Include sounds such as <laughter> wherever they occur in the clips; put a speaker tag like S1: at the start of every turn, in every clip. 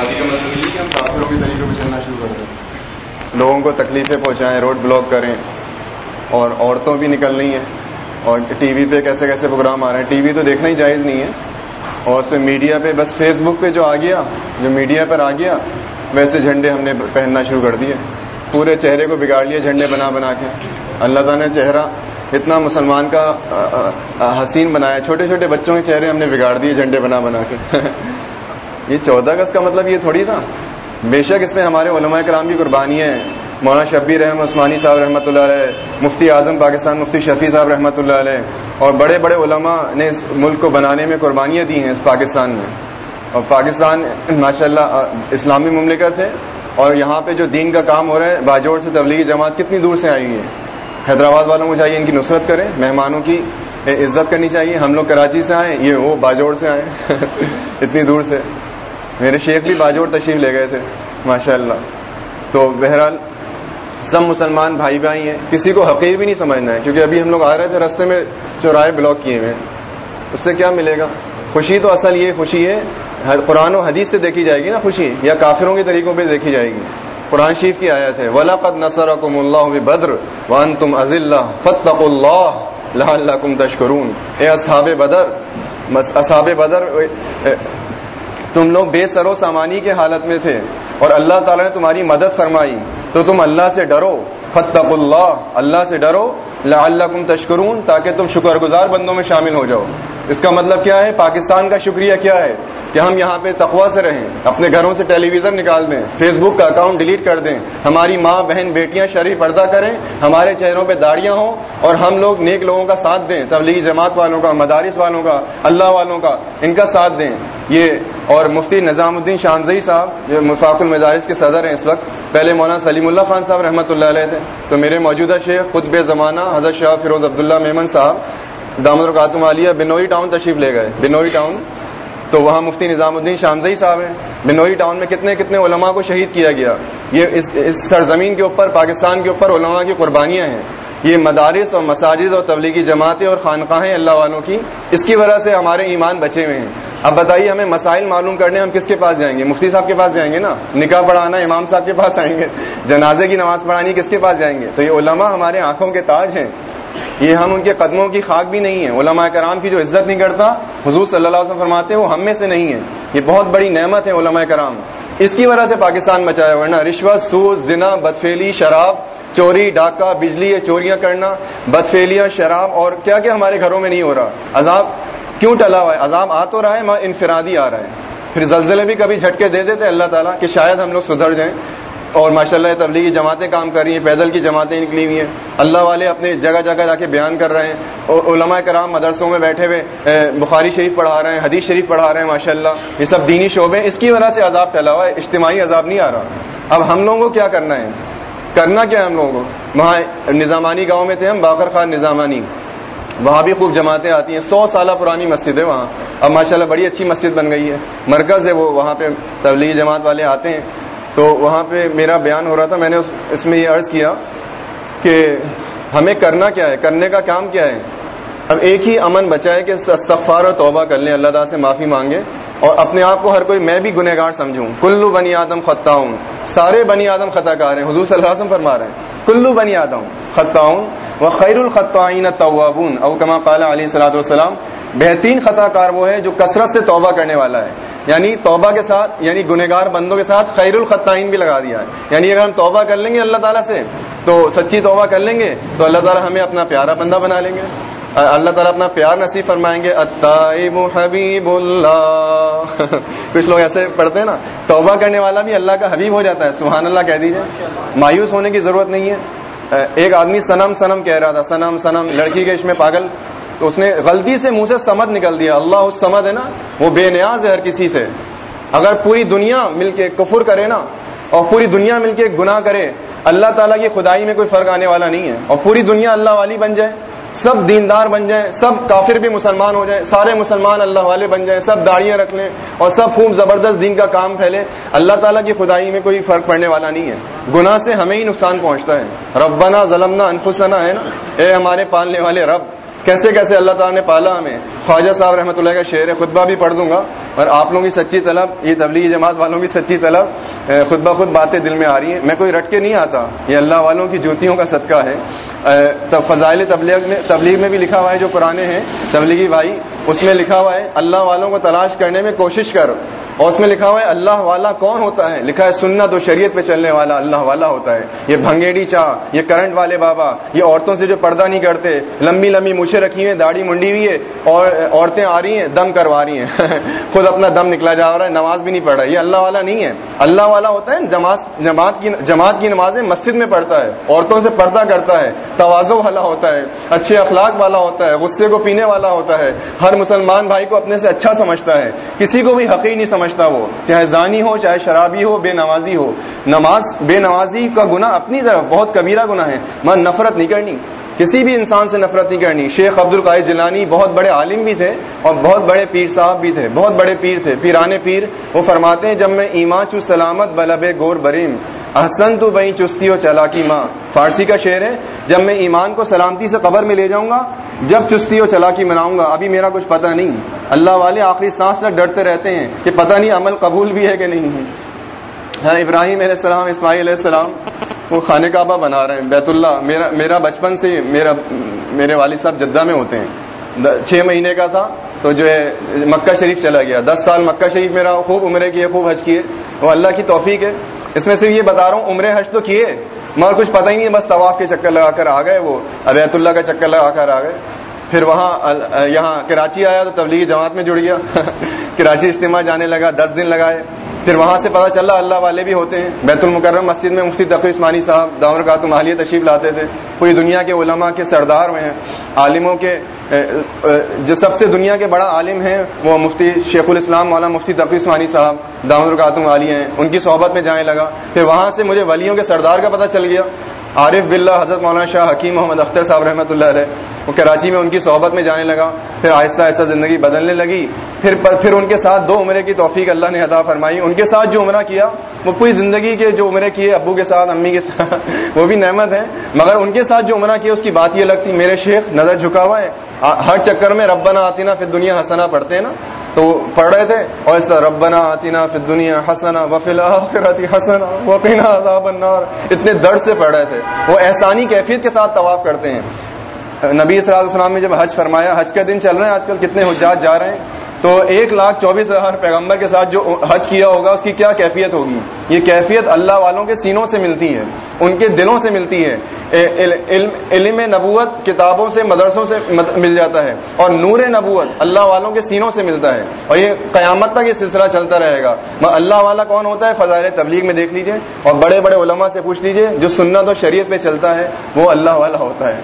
S1: آزادی کا مطلب یہ کہ ہم کافروں کے طریقوں پہ چلنا شروع کر دیں۔ لوگوں کو تکلیفیں پہنچائیں، روڈ بلاک کریں اور عورتوں بھی نکل رہی ہیں اور ٹی وی پہ کیسے کیسے پروگرام آ رہے ہیں۔ ٹی وی تو دیکھنا ہی جائز نہیں ہے۔ اور اس پہ میڈیا پہ بس فیس بک پہ جو آ گیا، جو میڈیا پر آ گیا، ویسے جھنڈے ہم نے پہننا شروع کر دیے۔ پورے چہرے کو بگاڑ لیے جھنڈے بنا بنا کے۔ اللہ تعالیٰ نے چہرہ اتنا مسلمان کا حسین بنایا۔ چھوٹے چھوٹے بچوں کے چہرے ہم نے بگاڑ دیے، جھنڈے بنا بنا کے۔ <laughs> یہ چودہ اگست کا مطلب یہ تھوڑی تھا۔ بے شک اس میں ہمارے علماء کرام کی قربانی ہے۔ مولانا شبیر رحم عثمانی صاحب رحمۃ اللہ علیہ، مفتی اعظم پاکستان مفتی شفیع صاحب رحمۃ اللہ علیہ اور بڑے بڑے علماء نے اس ملک کو بنانے میں قربانیاں دی ہیں اس پاکستان میں۔ اور پاکستان ماشاء اللہ اسلامی مملکت ہے اور یہاں پہ جو دین کا کام ہو رہا ہے، باجوڑ سے تبلیغی جماعت کتنی دور سے آئی ہے۔ حیدرآباد والوں کو چاہیے ان کی نصرت کریں، مہمانوں کی عزت کرنی چاہیے۔ ہم لوگ کراچی سے آئے، یہ وہ باجوڑ سے آئے۔ <laughs> اتنی دور سے۔ میرے شیخ بھی باجوڑ تشریف لے گئے تھے ماشاء اللہ تو بہرحال، سب مسلمان بھائی بھائی ہیں، کسی کو حقیر بھی نہیں سمجھنا ہے، کیونکہ ابھی ہم لوگ آ رہے تھے، رستے میں چوراہے بلاک کیے ہوئے اس سے کیا ملے گا؟ خوشی تو اصل یہ خوشی ہے قرآن و حدیث سے دیکھی جائے گی نا خوشی، یا کافروں کے طریقوں پہ دیکھی جائے گی۔ قرآن شریف کی آیت ہے ولاقت نسر اللہ بدر ون تم عز اللہ فتق اللہ اللہ تشکرون اے اصحاب بدر اصحاب بدر تم لوگ بے سر و سامانی کے حالت میں تھے اور اللہ تعالیٰ نے تمہاری مدد فرمائی تو تم اللہ سے ڈرو۔ فتق اللہ اللہ سے ڈرو اللہ تشکرون، تاکہ تم شکر گزار بندوں میں شامل ہو جاؤ۔ اس کا مطلب کیا ہے؟ پاکستان کا شکریہ کیا ہے؟ کہ ہم یہاں پہ تقوا سے رہیں، اپنے گھروں سے ٹیلی ویژن نکال دیں، فیس بک کا اکاؤنٹ ڈیلیٹ کر دیں، ہماری ماں، بہن، بیٹیاں شریف پردہ کریں، ہمارے چہروں پہ داڑیاں ہوں، اور ہم لوگ نیک لوگوں کا ساتھ دیں، تبلیغی جماعت والوں کا، مدارس والوں کا، اللہ والوں کا، ان کا ساتھ دیں۔ یہ، اور مفتی نظام الدین شانزئی صاحب، جو مفاق المدارس کے صدر ہیں اس وقت، پہلے مولانا سلیم اللہ خان صاحب رحمۃ اللہ علیہ تھے تو میرے موجودہ شیخ خطب زمانہ حضرت شاہ فیروز عبداللہ میمن صاحب دامد القاتم عالیہ بنوئی ٹاؤن تشریف لے گئے۔ بنوئی ٹاؤن تو وہاں مفتی نظام الدین شامزئی صاحب ہیں۔ بنوئی ٹاؤن میں کتنے کتنے علماء کو شہید کیا گیا۔ یہ اس اس سرزمین کے اوپر، پاکستان کے اوپر علماء کی قربانیاں ہیں۔ یہ مدارس اور مساجد اور تبلیغی جماعتیں اور خانقاہیں اللہ والوں کی۔ اس کی وجہ سے ہمارے ایمان بچے ہوئے ہیں۔ اب بتائیے، ہمیں مسائل معلوم کرنے ہم کس کے پاس جائیں گے؟ مفتی صاحب کے پاس جائیں گے نا؟ نکاح پڑھانا، امام صاحب کے پاس آئیں گے۔ جنازے کی نماز پڑھانی، کس کے پاس جائیں گے؟ تو یہ علماء ہمارے آنکھوں کے تاج ہیں۔ یہ ہم ان کے قدموں کی خاک بھی نہیں ہے علماء کرام کی جو عزت نہیں کرتا، حضور صلی اللہ علیہ وسلم فرماتے ہیں، وہ ہم میں سے نہیں ہے یہ بہت بڑی نعمت ہے علماء کرام۔ اس کی وجہ سے پاکستان بچایا ورنہ رشوت سود زنا بدفیلی شراب، چوری، ڈاکہ، بجلی چوریاں کرنا بدفیلیاں شراب اور کیا کیا ہمارے گھروں میں نہیں ہو رہا۔ عذاب کیوں ٹلا ہوا ہے؟ عذاب آ تو رہا ہے انفرادی آ رہا ہے۔ پھر زلزلے بھی کبھی جھٹکے دے دیتے اللہ تعالیٰ، کہ شاید ہم لوگ سدھر جائیں۔ اور ماشاء اللہ تبلیغی جماعتیں کام کر رہی ہیں، پیدل کی جماعتیں نکلی ہوئی ہیں۔ اللہ والے اپنے جگہ جگہ جا کے بیان کر رہے ہیں۔ اور علماء کرام مدرسوں میں بیٹھے ہوئے بخاری شریف پڑھا رہے ہیں، حدیث شریف پڑھا رہے ہیں، ماشاء اللہ۔ یہ سب دینی شعبے اس کی وجہ سے عذاب پھیلا ہوا ہے، اجتماعی عذاب نہیں آ رہا۔ اب ہم لوگوں کو کیا کرنا ہے؟ کرنا کیا ہے ہم لوگوں کو؟ وہاں نظامانی گاؤں میں تھے ہم، باقر خان نظامانی۔ وہاں بھی خوب جماعتیں آتی ہیں۔ سو سالہ پرانی مسجد ہے وہاں۔ اب ماشاءاللہ بڑی اچھی مسجد بن گئی ہے۔ مرکز ہے وہ، وہاں پہ تبلیغی جماعت والے آتے ہیں۔ تو وہاں پہ میرا بیان ہو رہا تھا، میں نے اس میں یہ عرض کیا کہ ہمیں کرنا کیا ہے؟ کرنے کا کام کیا ہے؟ اب ایک ہی امن بچا ہے کہ استغفار اور توبہ کر لیں، اللہ تعالیٰ سے معافی مانگے اور اپنے آپ کو ہر کوئی میں بھی گنہ گار سمجھوں۔ کلو بنی آدم خطا ہوں سارے بنی آدم خطا کار ہیں۔ حضور صلی اللہ علیہ وسلم فرما رہے ہیں۔ کلو بنی آدم خطا ہوں وہ خیر الخطین طوابون او کما قال علیہ صلاح والسلام، بہترین خطا کار وہ ہے جو کثرت سے توبہ کرنے والا ہے۔ یعنی توبہ کے ساتھ یعنی گنہگار بندوں کے ساتھ خیر الخطائین بھی لگا دیا ہے۔ یعنی اگر ہم توبہ کر لیں گے اللہ تعالیٰ سے، تو سچی توبہ کر لیں گے، تو اللہ تعالیٰ ہمیں اپنا پیارا بندہ بنا لیں گے۔ اللہ تعالیٰ اپنا پیار نصیب فرمائیں گے حبیب اللہ۔ <laughs> کچھ لوگ ایسے پڑھتے ہیں نا، توبہ کرنے والا بھی اللہ کا حبیب ہو جاتا ہے، سبحان اللہ کہہ دیجیے مایوس ہونے کی ضرورت نہیں ہے۔ ایک آدمی سنم سنم کہہ رہا تھا سنم سنم لڑکی کے اس میں پاگل۔ تو اس نے غلطی سے منہ سے سمد نکل دیا۔ اللہ اس سمد ہے نا، وہ بے نیاز ہے ہر کسی سے۔ اگر پوری دنیا مل کے کفر کرے نا، اور پوری دنیا مل کے گناہ کرے، اللہ تعالیٰ کی خدائی میں کوئی فرق آنے والا نہیں ہے۔ اور پوری دنیا اللہ والی بن جائے، سب دیندار بن جائیں سب کافر بھی مسلمان ہو جائیں سارے مسلمان اللہ والے بن جائیں سب داڑیاں رکھ لیں، اور سب خوب زبردست دین کا کام پھیلے۔ اللہ تعالیٰ کی خدائی میں کوئی فرق پڑنے والا نہیں ہے۔ گناہ سے ہمیں ہی نقصان پہنچتا ہے۔ ربنا ظلمنا انفسنا، ہے نا؟ اے ہمارے پالنے والے رب کیسے کیسے اللہ تعالیٰ نے پالا ہمیں؟ خواجہ صاحب رحمۃ اللہ کا شعر خطبہ بھی پڑھ دوں گا اور آپ لوگوں کی سچی طلب، یہ تبلیغی جماعت والوں کی سچی طلب خطبہ خود باتیں دل میں آ رہی ہیں۔ میں کوئی رٹ کے نہیں آتا، یہ اللہ والوں کی جوتیوں کا صدقہ ہے۔ فضائل تبلیغ میں تبلیغ میں بھی لکھا ہوا ہے جو پرانے ہیں، تبلیغی بھائی، اس میں لکھا ہوا ہے، اللہ والوں کو تلاش کرنے میں کوشش کر۔ اور اس میں لکھا ہوا ہے، اللہ والا کون ہوتا ہے؟ لکھا ہے، سنت و شریعت پہ چلنے والا اللہ والا ہوتا ہے۔ یہ بھنگیڑی چاہ، یہ کرنٹ والے بابا، یہ عورتوں سے جو پردہ نہیں کرتے، لمبی لمبی مچھے رکھی ہوئی داڑھی منڈی ہوئی ہے اور عورتیں آ رہی ہیں، دم کروا رہی ہیں۔ <laughs> خود اپنا دم نکلا جا رہا ہے، نماز بھی نہیں پڑھ رہا، یہ اللہ والا نہیں ہے۔ اللہ والا ہوتا ہے، جماعت جماعت کی جماعت کی نمازیں مسجد میں پڑھتا ہے، عورتوں سے پردہ کرتا ہے توازو والا ہوتا ہے، اچھے اخلاق والا ہوتا ہے، غصے کو پینے والا ہوتا ہے۔ ہر مسلمان بھائی کو اپنے سے اچھا سمجھتا ہے، کسی کو بھی حقیق نہیں سمجھتا وہ، چاہے زانی ہو، چاہے شرابی ہو، بے نمازی ہو۔ نماز، بے نمازی کا گنا اپنی طرف، بہت کبیرہ گنا ہے۔ میں نفرت نہیں کرنی، کسی بھی انسان سے نفرت نہیں کرنی۔ شیخ عبد القاعد جلانی بہت بڑے عالم بھی تھے اور بہت بڑے پیر صاحب بھی تھے، بہت بڑے پیر تھے پیرانے پیر۔ وہ فرماتے ہیں، جب میں ایمان چو سلامت بلب گور بریم، احسن تو بئی چستی و چلاکی ماں۔ فارسی کا شعر ہے، جب میں ایمان کو سلامتی سے قبر میں لے جاؤں گا، جب چستی و چلاکی مناؤں گا۔ ابھی میرا کچھ پتہ نہیں۔ اللہ والے آخری سانس تک ڈرتے رہتے ہیں کہ پتہ نہیں عمل قبول بھی ہے کہ نہیں ہے۔ ہاں، ابراہیم علیہ السلام، اسماعیل علیہ السلام۔ وہ خانہ کعبہ بنا رہے ہیں، بیت اللہ، میرا میرا بچپن سے میرا میرے والد صاحب جدہ میں ہوتے ہیں۔ چھ مہینے کا تھا، تو جو ہے، مکہ شریف چلا گیا۔ دس سال مکہ شریف میرا خوب عمرے کیے، خوب حج کیے۔ وہ اللہ کی توفیق ہے۔ اس میں صرف یہ بتا رہا ہوں، عمرے حج تو کیے، مگر کچھ پتہ ہی نہیں بس طواف کے چکر لگا کر آ گئے وہ، بیت اللہ کا چکر لگا کر آ گئے۔ پھر وہاں، یہاں کراچی آیا تو تبلیغی جماعت میں جڑ گیا <laughs> کراچی اجتماع جانے لگا، دس دن لگائے۔ پھر وہاں سے پتا چلا اللہ والے بھی ہوتے ہیں۔ بیت المکرم مسجد میں مفتی تقی عثمانی صاحب دامر کا مالیہ تشریف لاتے تھے۔ پوری دنیا کے علماء کے سردار میں ہیں۔ عالموں کے جو سب سے دنیا کے بڑا عالم ہیں، وہ مفتی شیخ الاسلام مولانا مفتی تقی عثمانی صاحب دامر کاتم عالیہ ہیں۔ ان کی صحبت میں جانے لگا۔ پھر وہاں سے مجھے ولیوں کے سردار کا پتہ چل گیا۔ عارف بلّہ حضرت مولانا شاہ حکیم محمد اختر صاحب رحمۃ اللہ علیہ، وہ کراچی میں ان کی صحبت میں جانے لگا، پھر آہستہ آہستہ زندگی بدلنے لگی، پھر پھر ان کے ساتھ دو عمرے کی توفیق اللہ نے عطا فرمائی۔ ان کے ساتھ جو عمرہ کیا، وہ پوری زندگی کے جو عمرے کیے، ابو کے ساتھ، امی کے ساتھ، <laughs> وہ بھی نعمت ہے مگر ان کے ساتھ جو عمرہ کیا، اس کی بات یہ لگتی، میرے شیخ، نظر جھکا ہوا ہے۔ ہر چکر میں ربنا آتینا پھر دنیا ہسنا پڑھتے ہیں نا؟ تو پڑھ رہے تھے، اور اس طرح ربنا آتینا پھر دنیا ہسنا وفیل حسنا وقینا عذاب النار۔ اتنے درد سے پڑھ رہے تھے۔ وہ احسانی کیفیت کے ساتھ طواف کرتے ہیں۔ نبی صلی اللہ علیہ وسلم نے جب حج فرمایا، حج کے دن چل رہے ہیں، آج کل کتنے حجات جا رہے ہیں، تو ایک لاکھ چوبیس ہزار پیغمبر کے ساتھ جو حج کیا ہوگا، اس کی کیا کیفیت ہوگی؟ یہ کیفیت اللہ والوں کے سینوں سے ملتی ہے، ان کے دلوں سے ملتی ہے۔ علم نبوت کتابوں سے، مدرسوں سے مل جاتا ہے، اور نور نبوت اللہ والوں کے سینوں سے ملتا ہے۔ اور یہ قیامت تک یہ سلسلہ چلتا رہے گا۔ اللہ والا کون ہوتا ہے؟ فضائل تبلیغ میں دیکھ لیجیے، اور بڑے بڑے علماء سے پوچھ لیجیے، جو سنت اور شریعت پہ چلتا ہے، وہ اللہ والا ہوتا ہے۔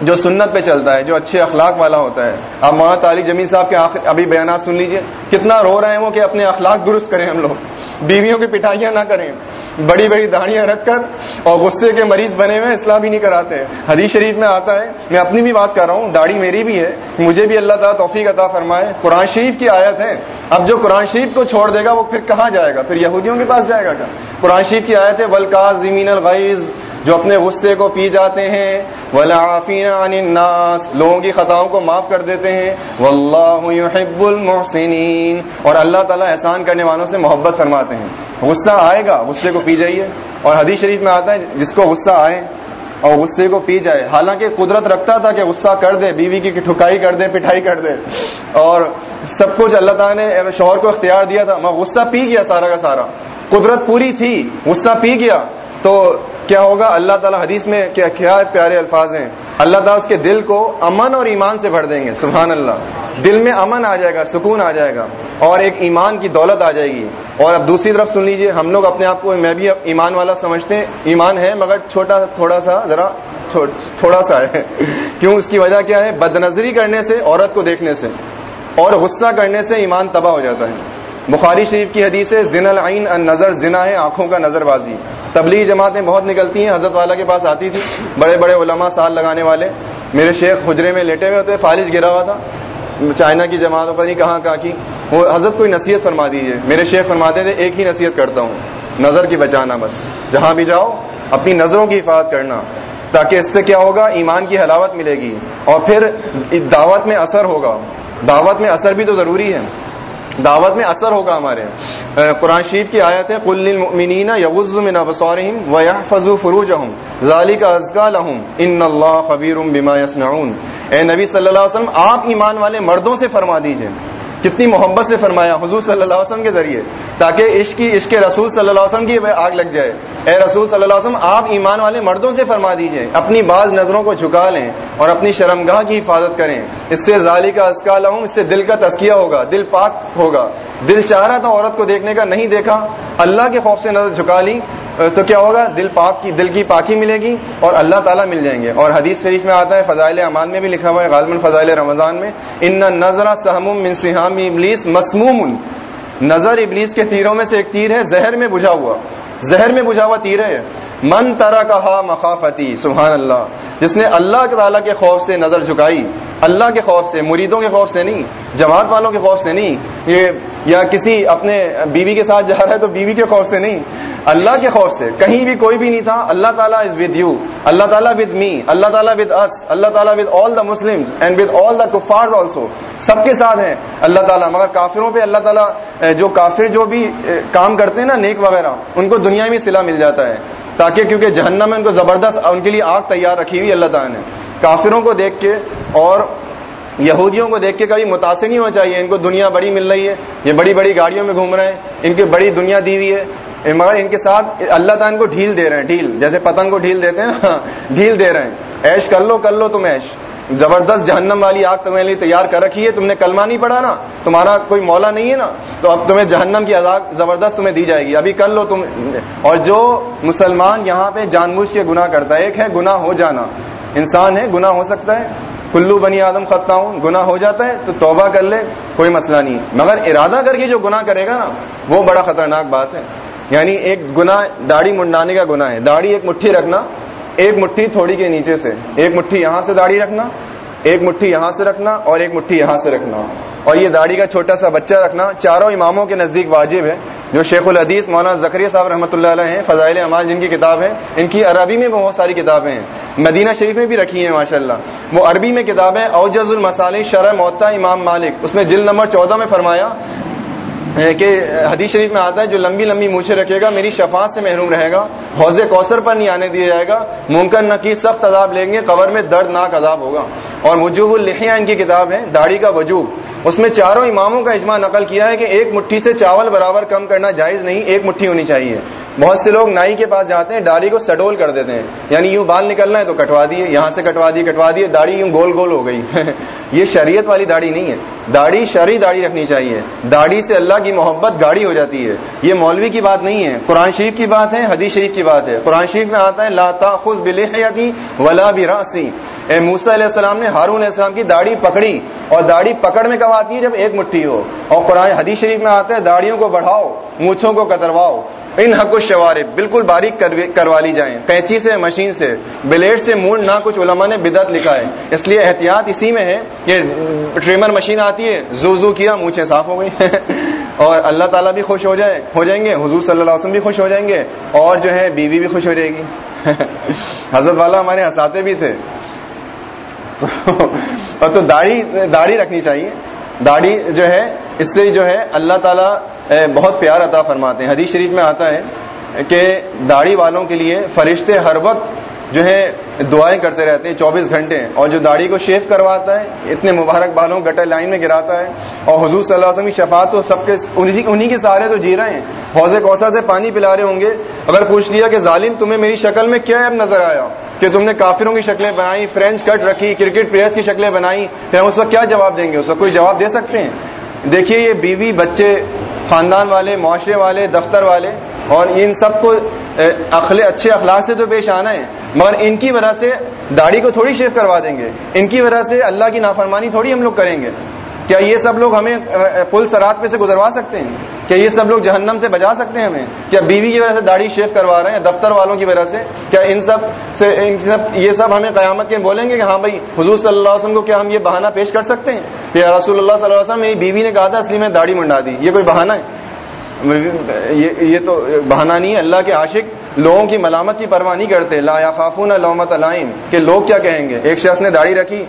S1: جو سنت پہ چلتا ہے، جو اچھے اخلاق والا ہوتا ہے۔ آپ مولانا تعلی جمیل صاحب کے آخر ابھی بیانات سن لیجیے۔ کتنا رو رہے ہیں وہ کہ اپنے اخلاق درست کریں ہم لوگ۔ بیویوں کی پٹائیاں نہ کریں۔ بڑی بڑی داڑیاں رکھ کر اور غصے کے مریض بنے ہوئے اصلاح بھی نہیں کراتے حدیث شریف میں آتا ہے، میں اپنی بھی بات کر رہا ہوں، داڑھی میری بھی ہے۔ مجھے بھی اللہ تعالیٰ توفیق عطا فرمائے۔ قرآن شریف کی آیت ہے۔ اب جو قرآن شریف کو چھوڑ دے گا، وہ پھر کہاں جائے گا؟ پھر یہودیوں کے پاس جائے گا کیا؟ قرآن شریف کی آیت ہے ولکاز زمین الغیز جو اپنے غصے کو پی جاتے ہیں۔ ولافین عن الناس۔ لوگوں کی خطاؤں کو معاف کر دیتے ہیں۔ واللہ يحب المحسنین اور اللہ تعالیٰ احسان کرنے والوں سے محبت فرماتے ہیں۔ غصہ آئے گا، غصے کو پی جائیے۔ اور حدیث شریف میں آتا ہے، جس کو غصہ آئے اور غصے کو پی جائے۔ حالانکہ قدرت رکھتا تھا کہ غصہ کر دے، بیوی کی ٹھکائی کر دے، پٹھائی کر دے۔ اور سب کچھ اللہ تعالیٰ نے شوہر کو اختیار دیا تھا میں غصہ پی گیا سارا کا سارا۔ قدرت پوری تھی، غصہ پی گیا۔ تو کیا ہوگا؟ اللہ تعالیٰ حدیث میں کیا کیا پیارے الفاظ ہیں؟ اللہ تعالیٰ اس کے دل کو امن اور ایمان سے بھر دیں گے، سبحان اللہ۔ دل میں امن آ جائے گا، سکون آ جائے گا اور ایک ایمان کی دولت آ جائے گی۔ اور اب دوسری طرف سن لیجیے، ہم لوگ اپنے آپ کو، میں بھی ایمان والا سمجھتے ہیں، ایمان ہے مگر چھوٹا، تھوڑا سا، ذرا تھوڑا سا ہے۔ <laughs> کیوں؟ اس کی وجہ کیا ہے؟ بد نظری کرنے سے، عورت کو دیکھنے سے اور غصہ کرنے سے ایمان تباہ ہو جاتا ہے۔ بخاری شریف کی حدیث ہے زن العین ان نظر، زنا ہے آنکھوں کا نظر بازی تبلیغ جماعتیں بہت نکلتی ہیں، حضرت والا کے پاس آتی تھی، بڑے بڑے علماء سال لگانے والے۔ میرے شیخ حجرے میں لیٹے ہوئے ہوتے فالج گرا ہوا تھا۔ چائنا کی جماعتوں پر نہیں کہاں کہاں کی۔ وہ حضرت کوئی نصیحت فرما دیجیے میرے شیخ فرماتے تھے، ایک ہی نصیحت کرتا ہوں، نظر کی بچانا بس۔ جہاں بھی جاؤ، اپنی نظروں کی حفاظت کرنا، تاکہ اس سے کیا ہوگا، ایمان کی حلاوت ملے گی۔ اور پھر دعوت میں اثر ہوگا۔ دعوت میں اثر بھی تو ضروری ہے۔ دعوت میں اثر ہوگا ہمارے قرآن شریف کی آیت ہے، قل للمؤمنین یغض من ابصارهم ويحفظوا فروجهم۔ ذلك ازکا لهم۔ ان اللہ خبیر بما يصنعون۔ اے نبی صلی اللہ علیہ وسلم، آپ ایمان والے مردوں سے فرما دیجیے۔ کتنی محبت سے فرمایا حضور صلی اللہ علیہ وسلم کے ذریعے، تاکہ عشق کی، عشق رسول صلی اللہ علیہ وسلم کی آگ لگ جائے۔ اے رسول صلی اللہ علیہ وسلم، آپ ایمان والے مردوں سے فرما دیجیے، اپنی بعض نظروں کو جھکا لیں اور اپنی شرمگاہ کی حفاظت کریں۔ اس سے ظالی کا ازکا لہوں اس سے دل کا تسکیہ ہوگا، دل پاک ہوگا۔ دل چاہ رہا تھا عورت کو دیکھنے کا، نہیں دیکھا۔ اللہ کے خوف سے نظر جھکا لی۔ تو کیا ہوگا؟ دل پاک کی دل کی پاکی ملے گی اور اللہ تعالیٰ مل جائیں گے۔ اور حدیث شریف میں آتا ہے، فضائل امان میں بھی لکھا ہوا ہے، غالباً فضائل رمضان میں، ان نظر سہم من سہام ابلیس مسموم نظر ابلیس کے تیروں میں سے ایک تیر ہے، زہر میں بجھا ہوا۔ زہر میں بجھا ہوا تیر ہے من ترا کہا مخافتی سبحان اللہ جس نے اللہ تعالیٰ کے خوف سے نظر جھکائی، اللہ کے خوف سے، مریدوں کے خوف سے نہیں، جماعت والوں کے خوف سے نہیں، یہ یا کسی اپنے بیوی کے ساتھ جا رہا ہے تو بیوی کے خوف سے نہیں۔ اللہ کے خوف سے، کہیں بھی کوئی بھی نہیں تھا، اللہ تعالیٰ از ود یو اللہ تعالیٰ ود می اللہ تعالیٰ ود اس اللہ تعالیٰ with all the Muslim and with all the کفار آلسو سب کے ساتھ ہیں۔ اللہ تعالیٰ، مگر کافروں پہ اللہ تعالیٰ جو کافر جو بھی کام کرتے ہیں نا، نیک وغیرہ، ان کو دنیا میں سلا مل جاتا ہے۔ تاکہ کیونکہ جہنم میں ان کو زبردست ان کے لیے آگ تیار رکھی ہوئی اللہ تعالیٰ نے۔ کافروں کو دیکھ کے اور یہودیوں کو دیکھ کے کبھی متاثر نہیں ہونا چاہیے۔ ان کو دنیا بڑی مل رہی ہے۔ یہ بڑی بڑی گاڑیوں میں گھوم رہے ہیں۔ ان کی بڑی دنیا دی ہوئی ہے۔ مگر ان کے ساتھ اللہ تعالیٰ ان کو ڈھیل دے رہے ہیں۔ ڈھیل، جیسے پتنگ کو ڈھیل دیتے ہیں نا۔ <laughs> ڈھیل دے رہے ہیں۔ ایش کر لو کر لو تم ایش زبردست جہنم والی آگ تمہیں لیے تیار کر رکھی ہے، تم نے کلمہ نہیں پڑھا نا، تمہارا کوئی مولا نہیں ہے نا، تو اب تمہیں جہنم کی آزاد زبردست تمہیں دی جائے گی۔ ابھی کر لو تم۔ اور جو مسلمان یہاں پہ جان بوجھ کے گناہ کرتا ہے، ایک ہے گناہ ہو جانا۔ انسان ہے، گناہ ہو سکتا ہے۔ کلو بنی آدم خطا ہوں گناہ ہو جاتا ہے، تو توبہ کر لے، کوئی مسئلہ نہیں۔ مگر ارادہ کر کے جو گناہ کرے گا نا، وہ بڑا خطرناک بات ہے۔ یعنی ایک گناہ، داڑھی منڈانے کا گناہ ہے۔ داڑھی ایک مٹھی رکھنا ایک مٹھی تھوڑی کے نیچے سے۔ ایک مٹھی یہاں سے داڑھی رکھنا، ایک مٹھی یہاں سے رکھنا اور ایک مٹھی یہاں سے رکھنا۔ اور یہ داڑھی کا چھوٹا سا بچہ رکھنا۔ چاروں اماموں کے نزدیک واجب ہے، جو شیخ الحدیث مولانا زکری صاحب رحمۃ اللہ علیہ ہیں، فضائل اعمال جن کی کتاب ہے، ان کی عربی میں بہت ساری کتابیں ہیں۔ مدینہ شریف میں بھی رکھی ہیں ماشاء اللہ وہ عربی میں کتابیں اوجز المسالی شرح معطا امام مالک۔ اس میں جلد نمبر چودہ میں فرمایا کہ حدیث شریف میں آتا ہے، جو لمبی لمبی مونچھیں رکھے گا، میری شفاعت سے محروم رہے گا، حوض کوثر پر نہیں آنے دیا جائے گا ممکن نہ کی، سخت عذاب لیں گے، قبر میں دردناک عذاب ہوگا۔ اور وجوب الحیہ ان کی کتاب ہے، داڑھی کا وجوب اس میں چاروں اماموں کا اجماع نقل کیا ہے کہ ایک مٹھی سے چاول برابر کم کرنا جائز نہیں، ایک مٹھی ہونی چاہیے۔ بہت سے لوگ نائی کے پاس جاتے ہیں، داڑھی کو سڈول کر دیتے ہیں۔ یعنی یوں بال نکلنا ہے تو کٹوا دیے، یہاں سے کٹوا دیے کٹوا دیے، داڑھی یوں گول گول ہو گئی۔ <laughs> یہ شریعت والی داڑھی نہیں ہے۔ داڑھی شرعی داڑھی رکھنی چاہیے۔ داڑھی سے اللہ کی محبت گاڑی ہو جاتی ہے۔ یہ مولوی کی بات نہیں ہے۔ قرآن شریف کی بات ہے، حدیث شریف کی بات ہے۔ قرآن شریف میں آتا ہے لاتا خود بلحیتی ولا براسی اے موسا علیہ السلام نے ہارون علیہ السلام کی داڑھی پکڑی اور داڑھی پکڑ میں کب آتی ہے؟ جب ایک مٹھی ہو۔ اور قرآن حدیث شریف میں آتا ہے، داڑھیوں کو بڑھاؤ، مونچھوں کو کترواؤ۔ ان حق شوارب بالکل باریک کروا لی جائیں۔ قینچی سے، مشین سے، بلیڈ سے، مونڈ نہ کچھ علماء نے بدت لکھا ہے۔ اس لیے احتیاط اسی میں ہے کہ ٹریمر مشین آتی ہے، زو زو کیا، مونچھیں صاف ہو گئی <laughs> اور اللہ تعالیٰ بھی خوش ہو جائے، ہو جائیں گے۔ حضور صلی اللہ علیہ وسلم بھی خوش ہو جائیں گے۔ اور جو ہے، بیوی بھی خوش ہو جائے گی۔ <laughs> حضرت والا ہمارے ہساتے بھی تھے۔ اور <laughs> تو داڑھی داڑھی رکھنی چاہیے۔ داڑھی جو ہے، اس سے جو ہے، اللہ تعالیٰ بہت پیار عطا فرماتے ہیں۔ حدیث شریف میں آتا ہے۔ کہ داڑھی والوں کے لیے فرشتے ہر وقت جو ہے دعائیں کرتے رہتے ہیں، چوبیس گھنٹے اور جو داڑھی کو شیف کرواتا ہے، اتنے مبارک بالوں گٹر لائن میں گراتا ہے۔ اور حضور صلی اللہ علیہ وسلم کی شفاعت تو سب کے انہیں کے سارے تو جی رہے ہیں۔ حوض کوسا سے پانی پلا رہے ہوں گے۔ اگر پوچھ لیا کہ ظالم، تمہیں میری شکل میں کیا اب نظر آیا؟ کہ تم نے کافروں کی شکلیں بنائی، فرینچ کٹ رکھی، کرکٹ پلیئرس کی شکلیں بنائی، پھر ہم اس وقت کیا جواب دیں گے؟ اس وقت کوئی جواب دے سکتے ہیں؟ دیکھیے یہ بیوی بچے خاندان والے، معاشرے والے، دفتر والے اور ان سب کو اچھے اخلاق سے تو پیش آنا ہے، مگر ان کی وجہ سے داڑھی کو تھوڑی شیف کروا دیں گے۔ ان کی وجہ سے اللہ کی نافرمانی تھوڑی ہم لوگ کریں گے۔ کیا یہ سب لوگ ہمیں پل سرات پہ سے گزروا سکتے ہیں؟ کیا یہ سب لوگ جہنم سے بجا سکتے ہیں ہمیں؟ کیا بیوی کی وجہ سے داڑھی شیف کروا رہے ہیں دفتر والوں کی وجہ سے؟ کیا ان سب سے، ان سب، یہ سب ہمیں قیامت کے بولیں گے کہ ہاں بھائی، حضور صلی اللہ علیہ وسلم کو کیا ہم یہ بہانہ پیش کر سکتے ہیں؟ کہ رسول اللہ صلی اللہ علیہ وسلم میری بیوی نے کہا تھا، اصلی میں داڑھی منڈا دی۔ یہ کوئی بہانہ ہے؟ یہ تو بہانہ نہیں ہے۔ اللہ کے عاشق لوگوں کی ملامت کی پرواہ نہیں کرتے لا یا خافون لومت علائم کہ لوگ کیا کہیں گے؟ ایک شخص نے داڑھی رکھی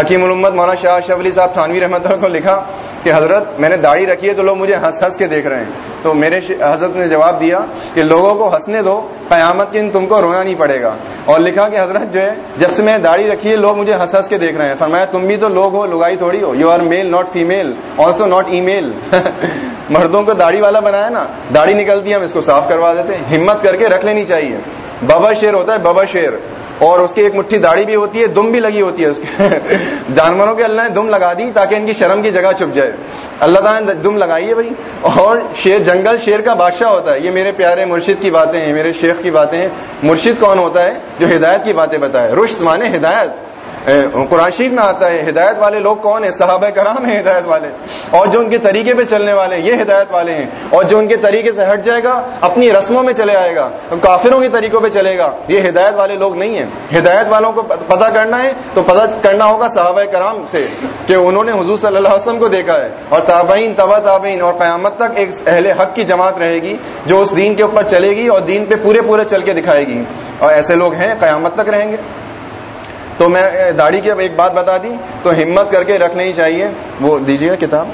S1: حکیم الامت مولانا شاہ شاہ علی صاحب تھانوی رحمت اللہ کو لکھا کہ حضرت میں نے داڑھی رکھی ہے تو لوگ مجھے ہنس ہنس کے دیکھ رہے ہیں۔ تو میرے حضرت نے جواب دیا کہ لوگوں کو ہنسنے دو، قیامت کے دن تم کو رونا نہیں پڑے گا۔ اور لکھا کہ حضرت جو ہے، جب سے میں نے داڑھی رکھی ہے، لوگ مجھے ہنس ہنس کے دیکھ رہے ہیں۔ فرمایا، تم بھی تو لوگ ہو، لگائی تھوڑی ہو۔ You are male not female also not a male مردوں کو داڑھی والا بنایا نا، داڑھی نکلتی ہے، ہم اس کو صاف کروا دیتے ہیں۔ ہمت کر کے رکھ لینی چاہیے۔ بابا شیر ہوتا ہے، بابا شیر۔ اور اس کی ایک مٹھی داڑھی بھی ہوتی ہے، دم بھی لگی ہوتی ہے اس کے <laughs> جانوروں کے اللہ نے دم لگا دی تاکہ ان کی شرم کی جگہ چھپ جائے۔ اللہ تعالیٰ نے دم لگائی ہے بھائی۔ اور شیر، جنگل شیر کا بادشاہ ہوتا ہے۔ یہ میرے پیارے مرشد کی باتیں ہیں، میرے شیخ کی باتیں ہیں۔ مرشد کون ہوتا ہے؟ جو ہدایت کی باتیں بتائے۔ رشت مانے ہدایت۔ قرآن شریف میں آتا ہے، ہدایت والے لوگ کون ہیں؟ صحابہ کرام ہیں ہدایت والے۔ اور جو ان کے طریقے پہ چلنے والے ہیں، یہ ہدایت والے ہیں۔ اور جو ان کے طریقے سے ہٹ جائے گا، اپنی رسموں میں چلے آئے گا۔ کافروں کے طریقوں پہ چلے گا۔ یہ ہدایت والے لوگ نہیں ہیں۔ ہدایت والوں کو پتہ کرنا ہے، تو پتہ کرنا ہوگا صحابہ کرام سے کہ انہوں نے حضور صلی اللہ علیہ وسلم کو دیکھا ہے۔ اور تابعین، تبا تابعین، اور قیامت تک ایک اہل حق کی جماعت رہے گی جو اس دین کے اوپر چلے گی اور دین پہ پورے پورے چل کے دکھائے گی۔ اور ایسے لوگ ہیں، قیامت تک رہیں گے۔ تو میں داڑھی کی اب ایک بات بتا دی، تو ہمت کر کے رکھنا ہی چاہیے۔ وہ دیجیے کتاب۔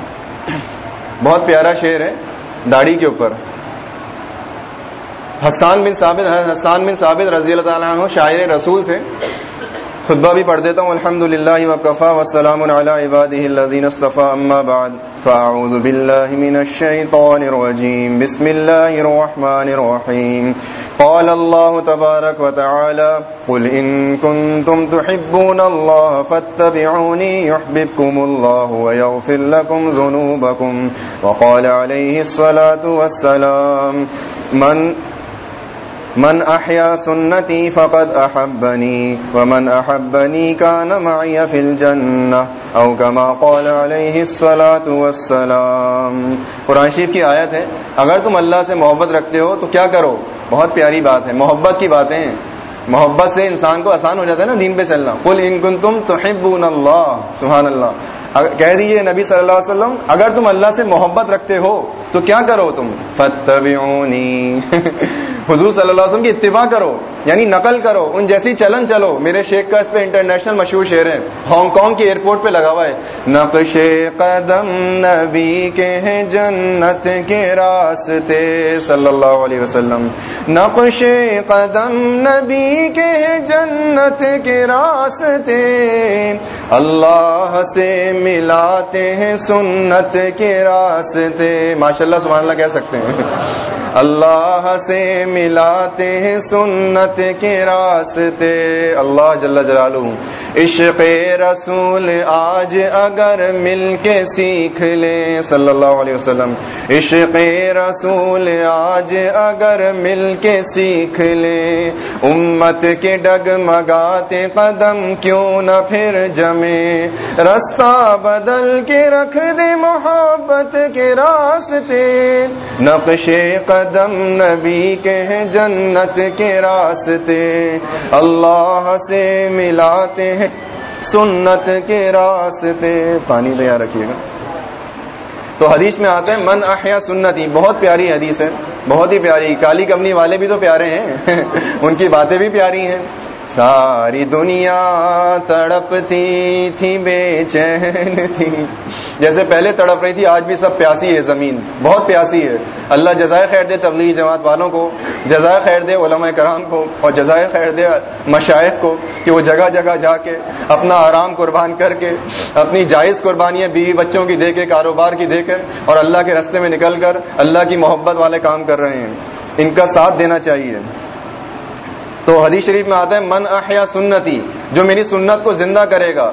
S1: بہت پیارا شعر ہے، داڑھی کے اوپر۔ حسان بن ثابت، حسان بن ثابت رضی اللہ تعالیٰ عنہ شاعر رسول تھے۔ خطبہ بھی پڑھ دیتا ہوں۔ الحمد للہ وقفا وسلام علی عباده الذین اصطفى اما بعد۔ فاعوذ باللہ من الشیطان الرجیم۔ بسم اللہ الرحمن الرحیم۔ قال الله تبارك وتعالى قل إن كنتم تحبون الله فاتبعوني يحببكم الله ويغفر لكم ذنوبكم وقال عليه الصلاة والسلام، من من احیا سنتی فقد احبنی ومن احبنی کان معی فی الجنہ او کما قال علیہ الصلاة والسلام۔ قرآن شریف کی آیت ہے، اگر تم اللہ سے محبت رکھتے ہو تو کیا کرو؟ بہت پیاری بات ہے، محبت کی باتیں ہیں۔ محبت سے انسان کو آسان ہو جاتا ہے نا دین پہ چلنا۔ کل ان کن تم تو اللہ، سبحان اللہ۔ کہہ دیجیے نبی صلی اللہ علیہ وسلم، اگر تم اللہ سے محبت رکھتے ہو تو کیا کرو تم؟ فتبعونی <laughs> حضور صلی اللہ علیہ وسلم کی اتباع کرو یعنی نقل کرو، ان جیسی چلن چلو۔ میرے شیخ کا اس پہ انٹرنیشنل مشہور شعر ہے۔ ہانگ کانگ کے ایئرپورٹ پہ لگا ہوا ہے۔ نقش قدم نبی کے جنت کے راستے۔ صلی اللہ علیہ وسلم۔ نقش قدم نبی کے جنت کے راستے۔ اللہ سے ملاتے ہیں سنت کے راستے۔ ماشاء اللہ سبحان اللہ کہہ سکتے ہیں۔ اللہ سے ملاتے ہیں سنت کے راستے۔ اللہ جل جلالہ، عشق رسول، آج اگر مل کے سیکھ لیں صلی اللہ علیہ وسلم، عشق رسول، آج اگر مل کے سیکھ لیں امت کے ڈگ مگاتے قدم کیوں نہ پھر جمے؟ رستہ بدل کے رکھ دے محبت کے راستے۔ نقش قدم نبی کے ہیں جنت کے راستے اللہ سے ملاتے ہیں، سنت کے راستے۔ پانی تیار رکھیے گا۔ تو حدیث میں آتے ہیں من احیا سنتی بہت پیاری حدیث ہے، بہت ہی پیاری۔ کالی کمنی والے بھی تو پیارے ہیں، <laughs> ان کی باتیں بھی پیاری ہیں۔ ساری دنیا تڑپتی تھی، بے چین تھی۔ جیسے پہلے تڑپ رہی تھی، آج بھی سب پیاسی ہے، زمین۔ بہت پیاسی ہے۔ اللہ جزائے خیر دے تبلیغ جماعت والوں کو، جزائے خیر دے علماء کرام کو، اور جزائے خیر دے مشائق کو کہ وہ جگہ جگہ جا کے اپنا آرام قربان کر کے، اپنی جائز قربانیاں بیوی بچوں کی دے کے، کاروبار کی دے کر اور اللہ کے رستے میں نکل کر اللہ کی محبت والے کام کر رہے ہیں۔ ان کا ساتھ دینا چاہیے۔ تو حدیث شریف میں آتا ہے، من احیا سنتی جو میری سنت کو زندہ کرے گا۔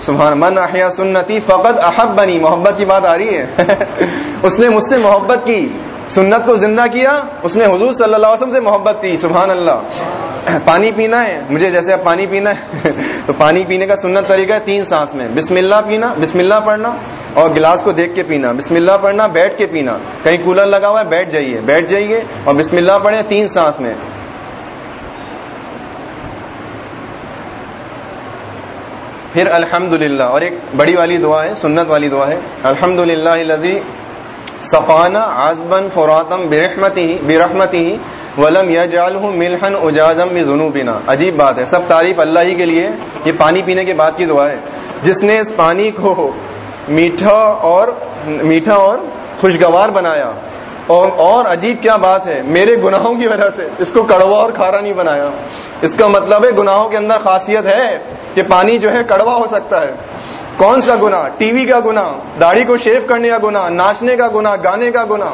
S1: سبحان من احیا سنتی فقط احب بنی محبت کی بات آ رہی ہے۔ <laughs> اس نے مجھ سے محبت کی، سنت کو زندہ کیا، اس نے حضور صلی اللہ علیہ وسلم سے محبت کی، سبحان اللہ۔ <clears throat> پانی پینا ہے، مجھے جیسے اب پانی پینا ہے۔ <laughs> تو پانی پینے کا سنت طریقہ ہے تین سانس میں، بسم اللہ پینا، بسم اللہ پڑھنا، اور گلاس کو دیکھ کے پینا، بسم اللہ پڑھنا، بیٹھ کے پینا۔ کہیں کولر لگا ہوا ہے، بیٹھ جائیے بیٹھ جائیے، اور بسم اللہ پڑھیں تین سانس میں۔ پھر الحمد اور ایک بڑی والی دعا ہے، سنت والی دعا ہے۔ الحمد للہ سفانہ آزبن فراتم برحمتی برحمتی ولم یجعلہ ملحن اجازم بذنوبنا۔ عجیب بات ہے، سب تعریف اللہ ہی کے لیے، یہ پانی پینے کے بعد کی دعا ہے۔ جس نے اس پانی کو میٹھا اور میٹھا اور خوشگوار بنایا اور اور عجیب کیا بات ہے، میرے گناہوں کی وجہ سے، اس کو کڑوا اور کھارا نہیں بنایا۔ اس کا مطلب ہے، گناہوں کے اندر خاصیت ہے کہ پانی جو ہے کڑوا ہو سکتا ہے۔ کون سا گنا ٹی وی کا گنا داڑھی کو شیو کرنے کا گنا ناچنے کا گنا گانے کا گنا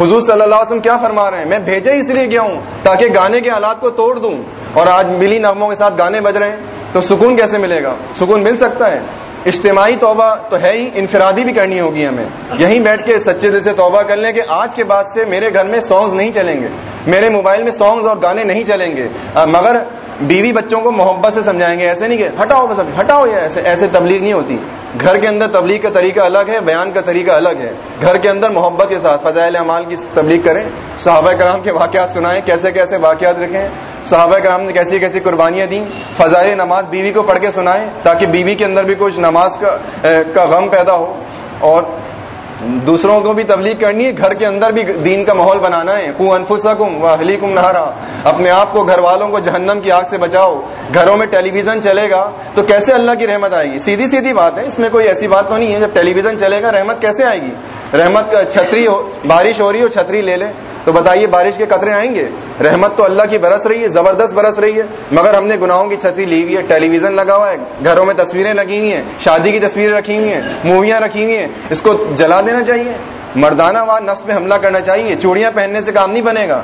S1: حضور صلی اللہ علیہ وسلم کیا فرما رہے ہیں؟ میں بھیجا اس لیے گیا ہوں تاکہ گانے کے حالات کو توڑ دوں۔ اور آج ملی نغموں کے ساتھ گانے بج رہے ہیں، تو سکون کیسے ملے گا؟ سکون مل سکتا ہے۔ اجتماعی توبہ تو ہے ہی، انفرادی بھی کرنی ہوگی ہمیں۔ یہیں بیٹھ کے سچے دل سے توبہ کر لیں کہ آج کے بعد سے میرے گھر میں سانگز نہیں چلیں گے۔ میرے موبائل میں سانگز اور گانے نہیں چلیں گے۔ مگر بیوی بچوں کو محبت سے سمجھائیں گے، ایسے نہیں کہ ہٹاؤ بس ہٹاؤ یہ ایسے ایسے تبلیغ نہیں ہوتی۔ گھر کے اندر تبلیغ کا طریقہ الگ ہے، بیان کا طریقہ الگ ہے۔ گھر کے اندر محبت کے ساتھ، فضائل اعمال کی تبلیغ کریں، صحابہ کرام کے واقعات سنائیں، کیسے کیسے واقعات رکھیں۔ صحابہ کرام نے کیسی کیسی قربانیاں دیں فضائل نماز بیوی کو پڑھ کے سنائیں تاکہ بیوی کے اندر بھی کچھ نماز کا غم پیدا ہو۔ اور دوسروں کو بھی تبلیغ کرنی ہے، گھر کے اندر بھی دین کا ماحول بنانا ہے۔ کو انفسکم و کم نہارا اپنے آپ کو گھر والوں کو جہنم کی آگ سے بچاؤ۔ گھروں میں ٹیلی ویژن چلے گا تو کیسے اللہ کی رحمت آئے گی؟ سیدھی سیدھی بات ہے، اس میں کوئی ایسی بات تو نہیں ہے، جب ٹیلی ویژن چلے گا، رحمت کیسے آئے گی؟ رحمت چھتری ہو بارش ہو رہی ہو چھتری لے لے تو بتائیے بارش کے قطرے آئیں گے؟ رحمت تو اللہ کی برس رہی ہے، زبردست برس رہی ہے، مگر ہم نے گناہوں کی چھتری لی ہوئی ہے ٹیلی ویژن لگا ہوا ہے، گھروں میں تصویریں لگی ہوئی ہیں، شادی کی تصویریں رکھی ہوئی ہیں، موویاں رکھی ہوئی ہیں، اس کو جلا دینا چاہیے۔ مردانہ وار نفس پہ حملہ کرنا چاہیے، چوڑیاں پہننے سے کام نہیں بنے گا۔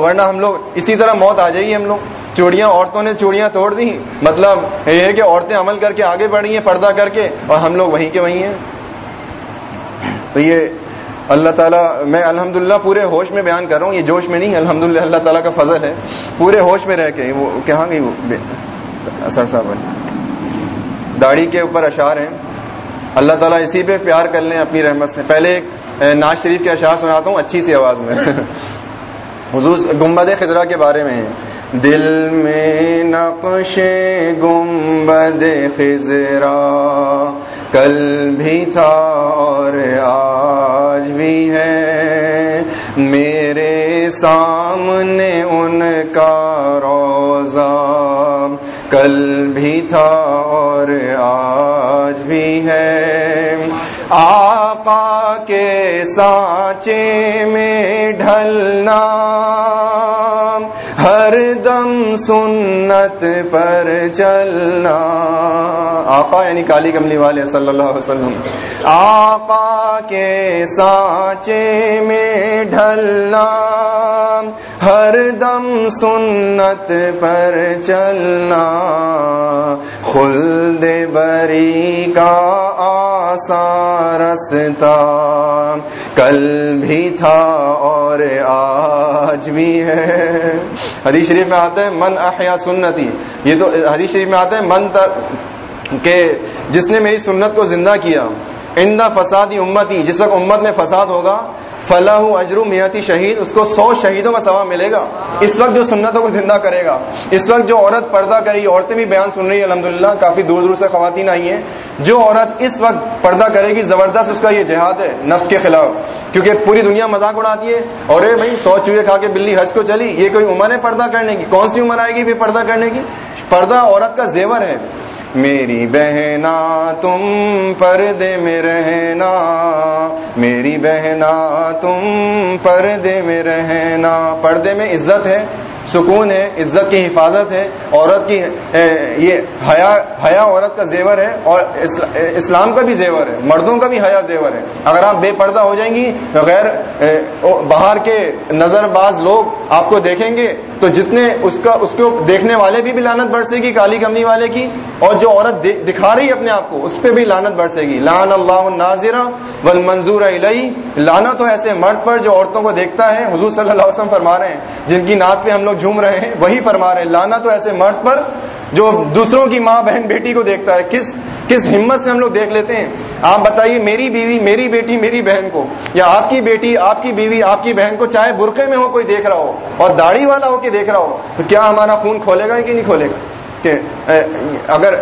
S1: ورنہ ہم لوگ اسی طرح موت آ جائیے ہم لوگ۔ چوڑیاں، عورتوں نے چوڑیاں توڑ دی مطلب یہ ہے کہ عورتیں عمل کر کے آگے بڑھ رہی ہیں پردہ کر کے، اور ہم لوگ وہیں کے وہیں ہیں۔ تو یہ اللہ تعالیٰ میں الحمد پورے ہوش میں بیان کر رہا ہوں، یہ جوش میں نہیں الحمد اللہ تعالیٰ کا فضل ہے۔ پورے ہوش میں رہ کے، وہ کہاں گئی وہ؟ سر صاحب داڑھی کے اوپر اشعار ہیں۔ اللہ تعالیٰ اسی پہ پیار کر لیں اپنی رحمت سے۔ پہلے ناز شریف کے اشعار سناتا ہوں، اچھی سی آواز میں۔ <laughs> حضور گمبد خزرا کے بارے میں دل میں نقش گمبد خزرا کل بھی تھا اور آج بھی ہے۔ میرے سامنے ان کا روزہ کل بھی تھا اور آج بھی ہے۔ آقا کے سانچے میں ڈھلنا ہر دم سنت پر چلنا۔ آقا یعنی کالی کملی والے صلی اللہ علیہ وسلم۔ آقا کے سانچے میں ڈھلنا۔ ہر دم سنت پر چلنا۔ خلد بری کا سا رستا۔ کل بھی تھا اور آج بھی ہے۔ حدیث شریف میں آتا ہے، من احیا سنتی یہ تو حدیث شریف میں آتا ہے، من کہ جس نے میری سنت کو زندہ کیا۔ اندا فسادی امتی، جس وقت امت میں فساد ہوگا فلاح اجرو میتی شہید، اس کو سو شہیدوں کا ثواب ملے گا۔ اس وقت جو سنتوں کو زندہ کرے گا، اس وقت جو عورت پردہ کرے عورتیں بھی بیان سن رہی ہیں الحمد کافی دور دور سے خواتین آئی ہیں۔ جو عورت اس وقت پردہ کرے گی، زبردست اس کا یہ جہاد ہے، نفس کے خلاف۔ کیونکہ پوری دنیا مذاق اڑاتی ہے، اور اے بھائی، سو چوہے کھا کے بلی حج کو چلی، یہ کوئی عمر ہے پردہ کرنے کی؟ کون سی عمر آئے گی پردہ کرنے کی؟ پردہ عورت کا زیور ہے۔ میری بہنا تم پردے میں رہنا۔ میری بہنا تم پردے میں رہنا۔ پردے میں عزت ہے۔ سکون ہے عزت کی حفاظت ہے عورت کی یہ حیا حیا عورت کا زیور ہے اور اسلام کا بھی زیور ہے مردوں کا بھی حیا زیور ہے۔ اگر آپ بے پردہ ہو جائیں گی غیر باہر کے نظر باز لوگ آپ کو دیکھیں گے تو جتنے اس کا اس کو دیکھنے والے بھی, بھی لانت برسے گی کالی کمنی والے کی اور جو عورت دکھا رہی ہے اپنے آپ کو اس پہ بھی لانت برسے گی۔ لان اللہ ناظرہ ول منظور لانا تو ایسے مرد پر جو عورتوں کو دیکھتا ہے حضور صلی اللہ علیہ وسلم فرما رہے ہیں جن کی نعت پہ ہم لوگ جھوم رہے ہیں، وہی فرما رہے ہیں۔ لانا تو ایسے مرد پر جو دوسروں کی ماں بہن بیٹی کو دیکھتا ہے۔ کس کس ہمت سے ہم لوگ دیکھ لیتے ہیں؟ آپ بتائیے، میری بیوی، میری بیٹی، میری بہن کو، یا آپ کی بیٹی، آپ کی بیوی، آپ کی بہن کو چاہے برقے میں ہو، کوئی دیکھ رہا ہو اور داڑھی والا ہو کے دیکھ رہا ہو، تو کیا ہمارا خون کھولے گا کہ نہیں کھولے گا؟ کہ اگر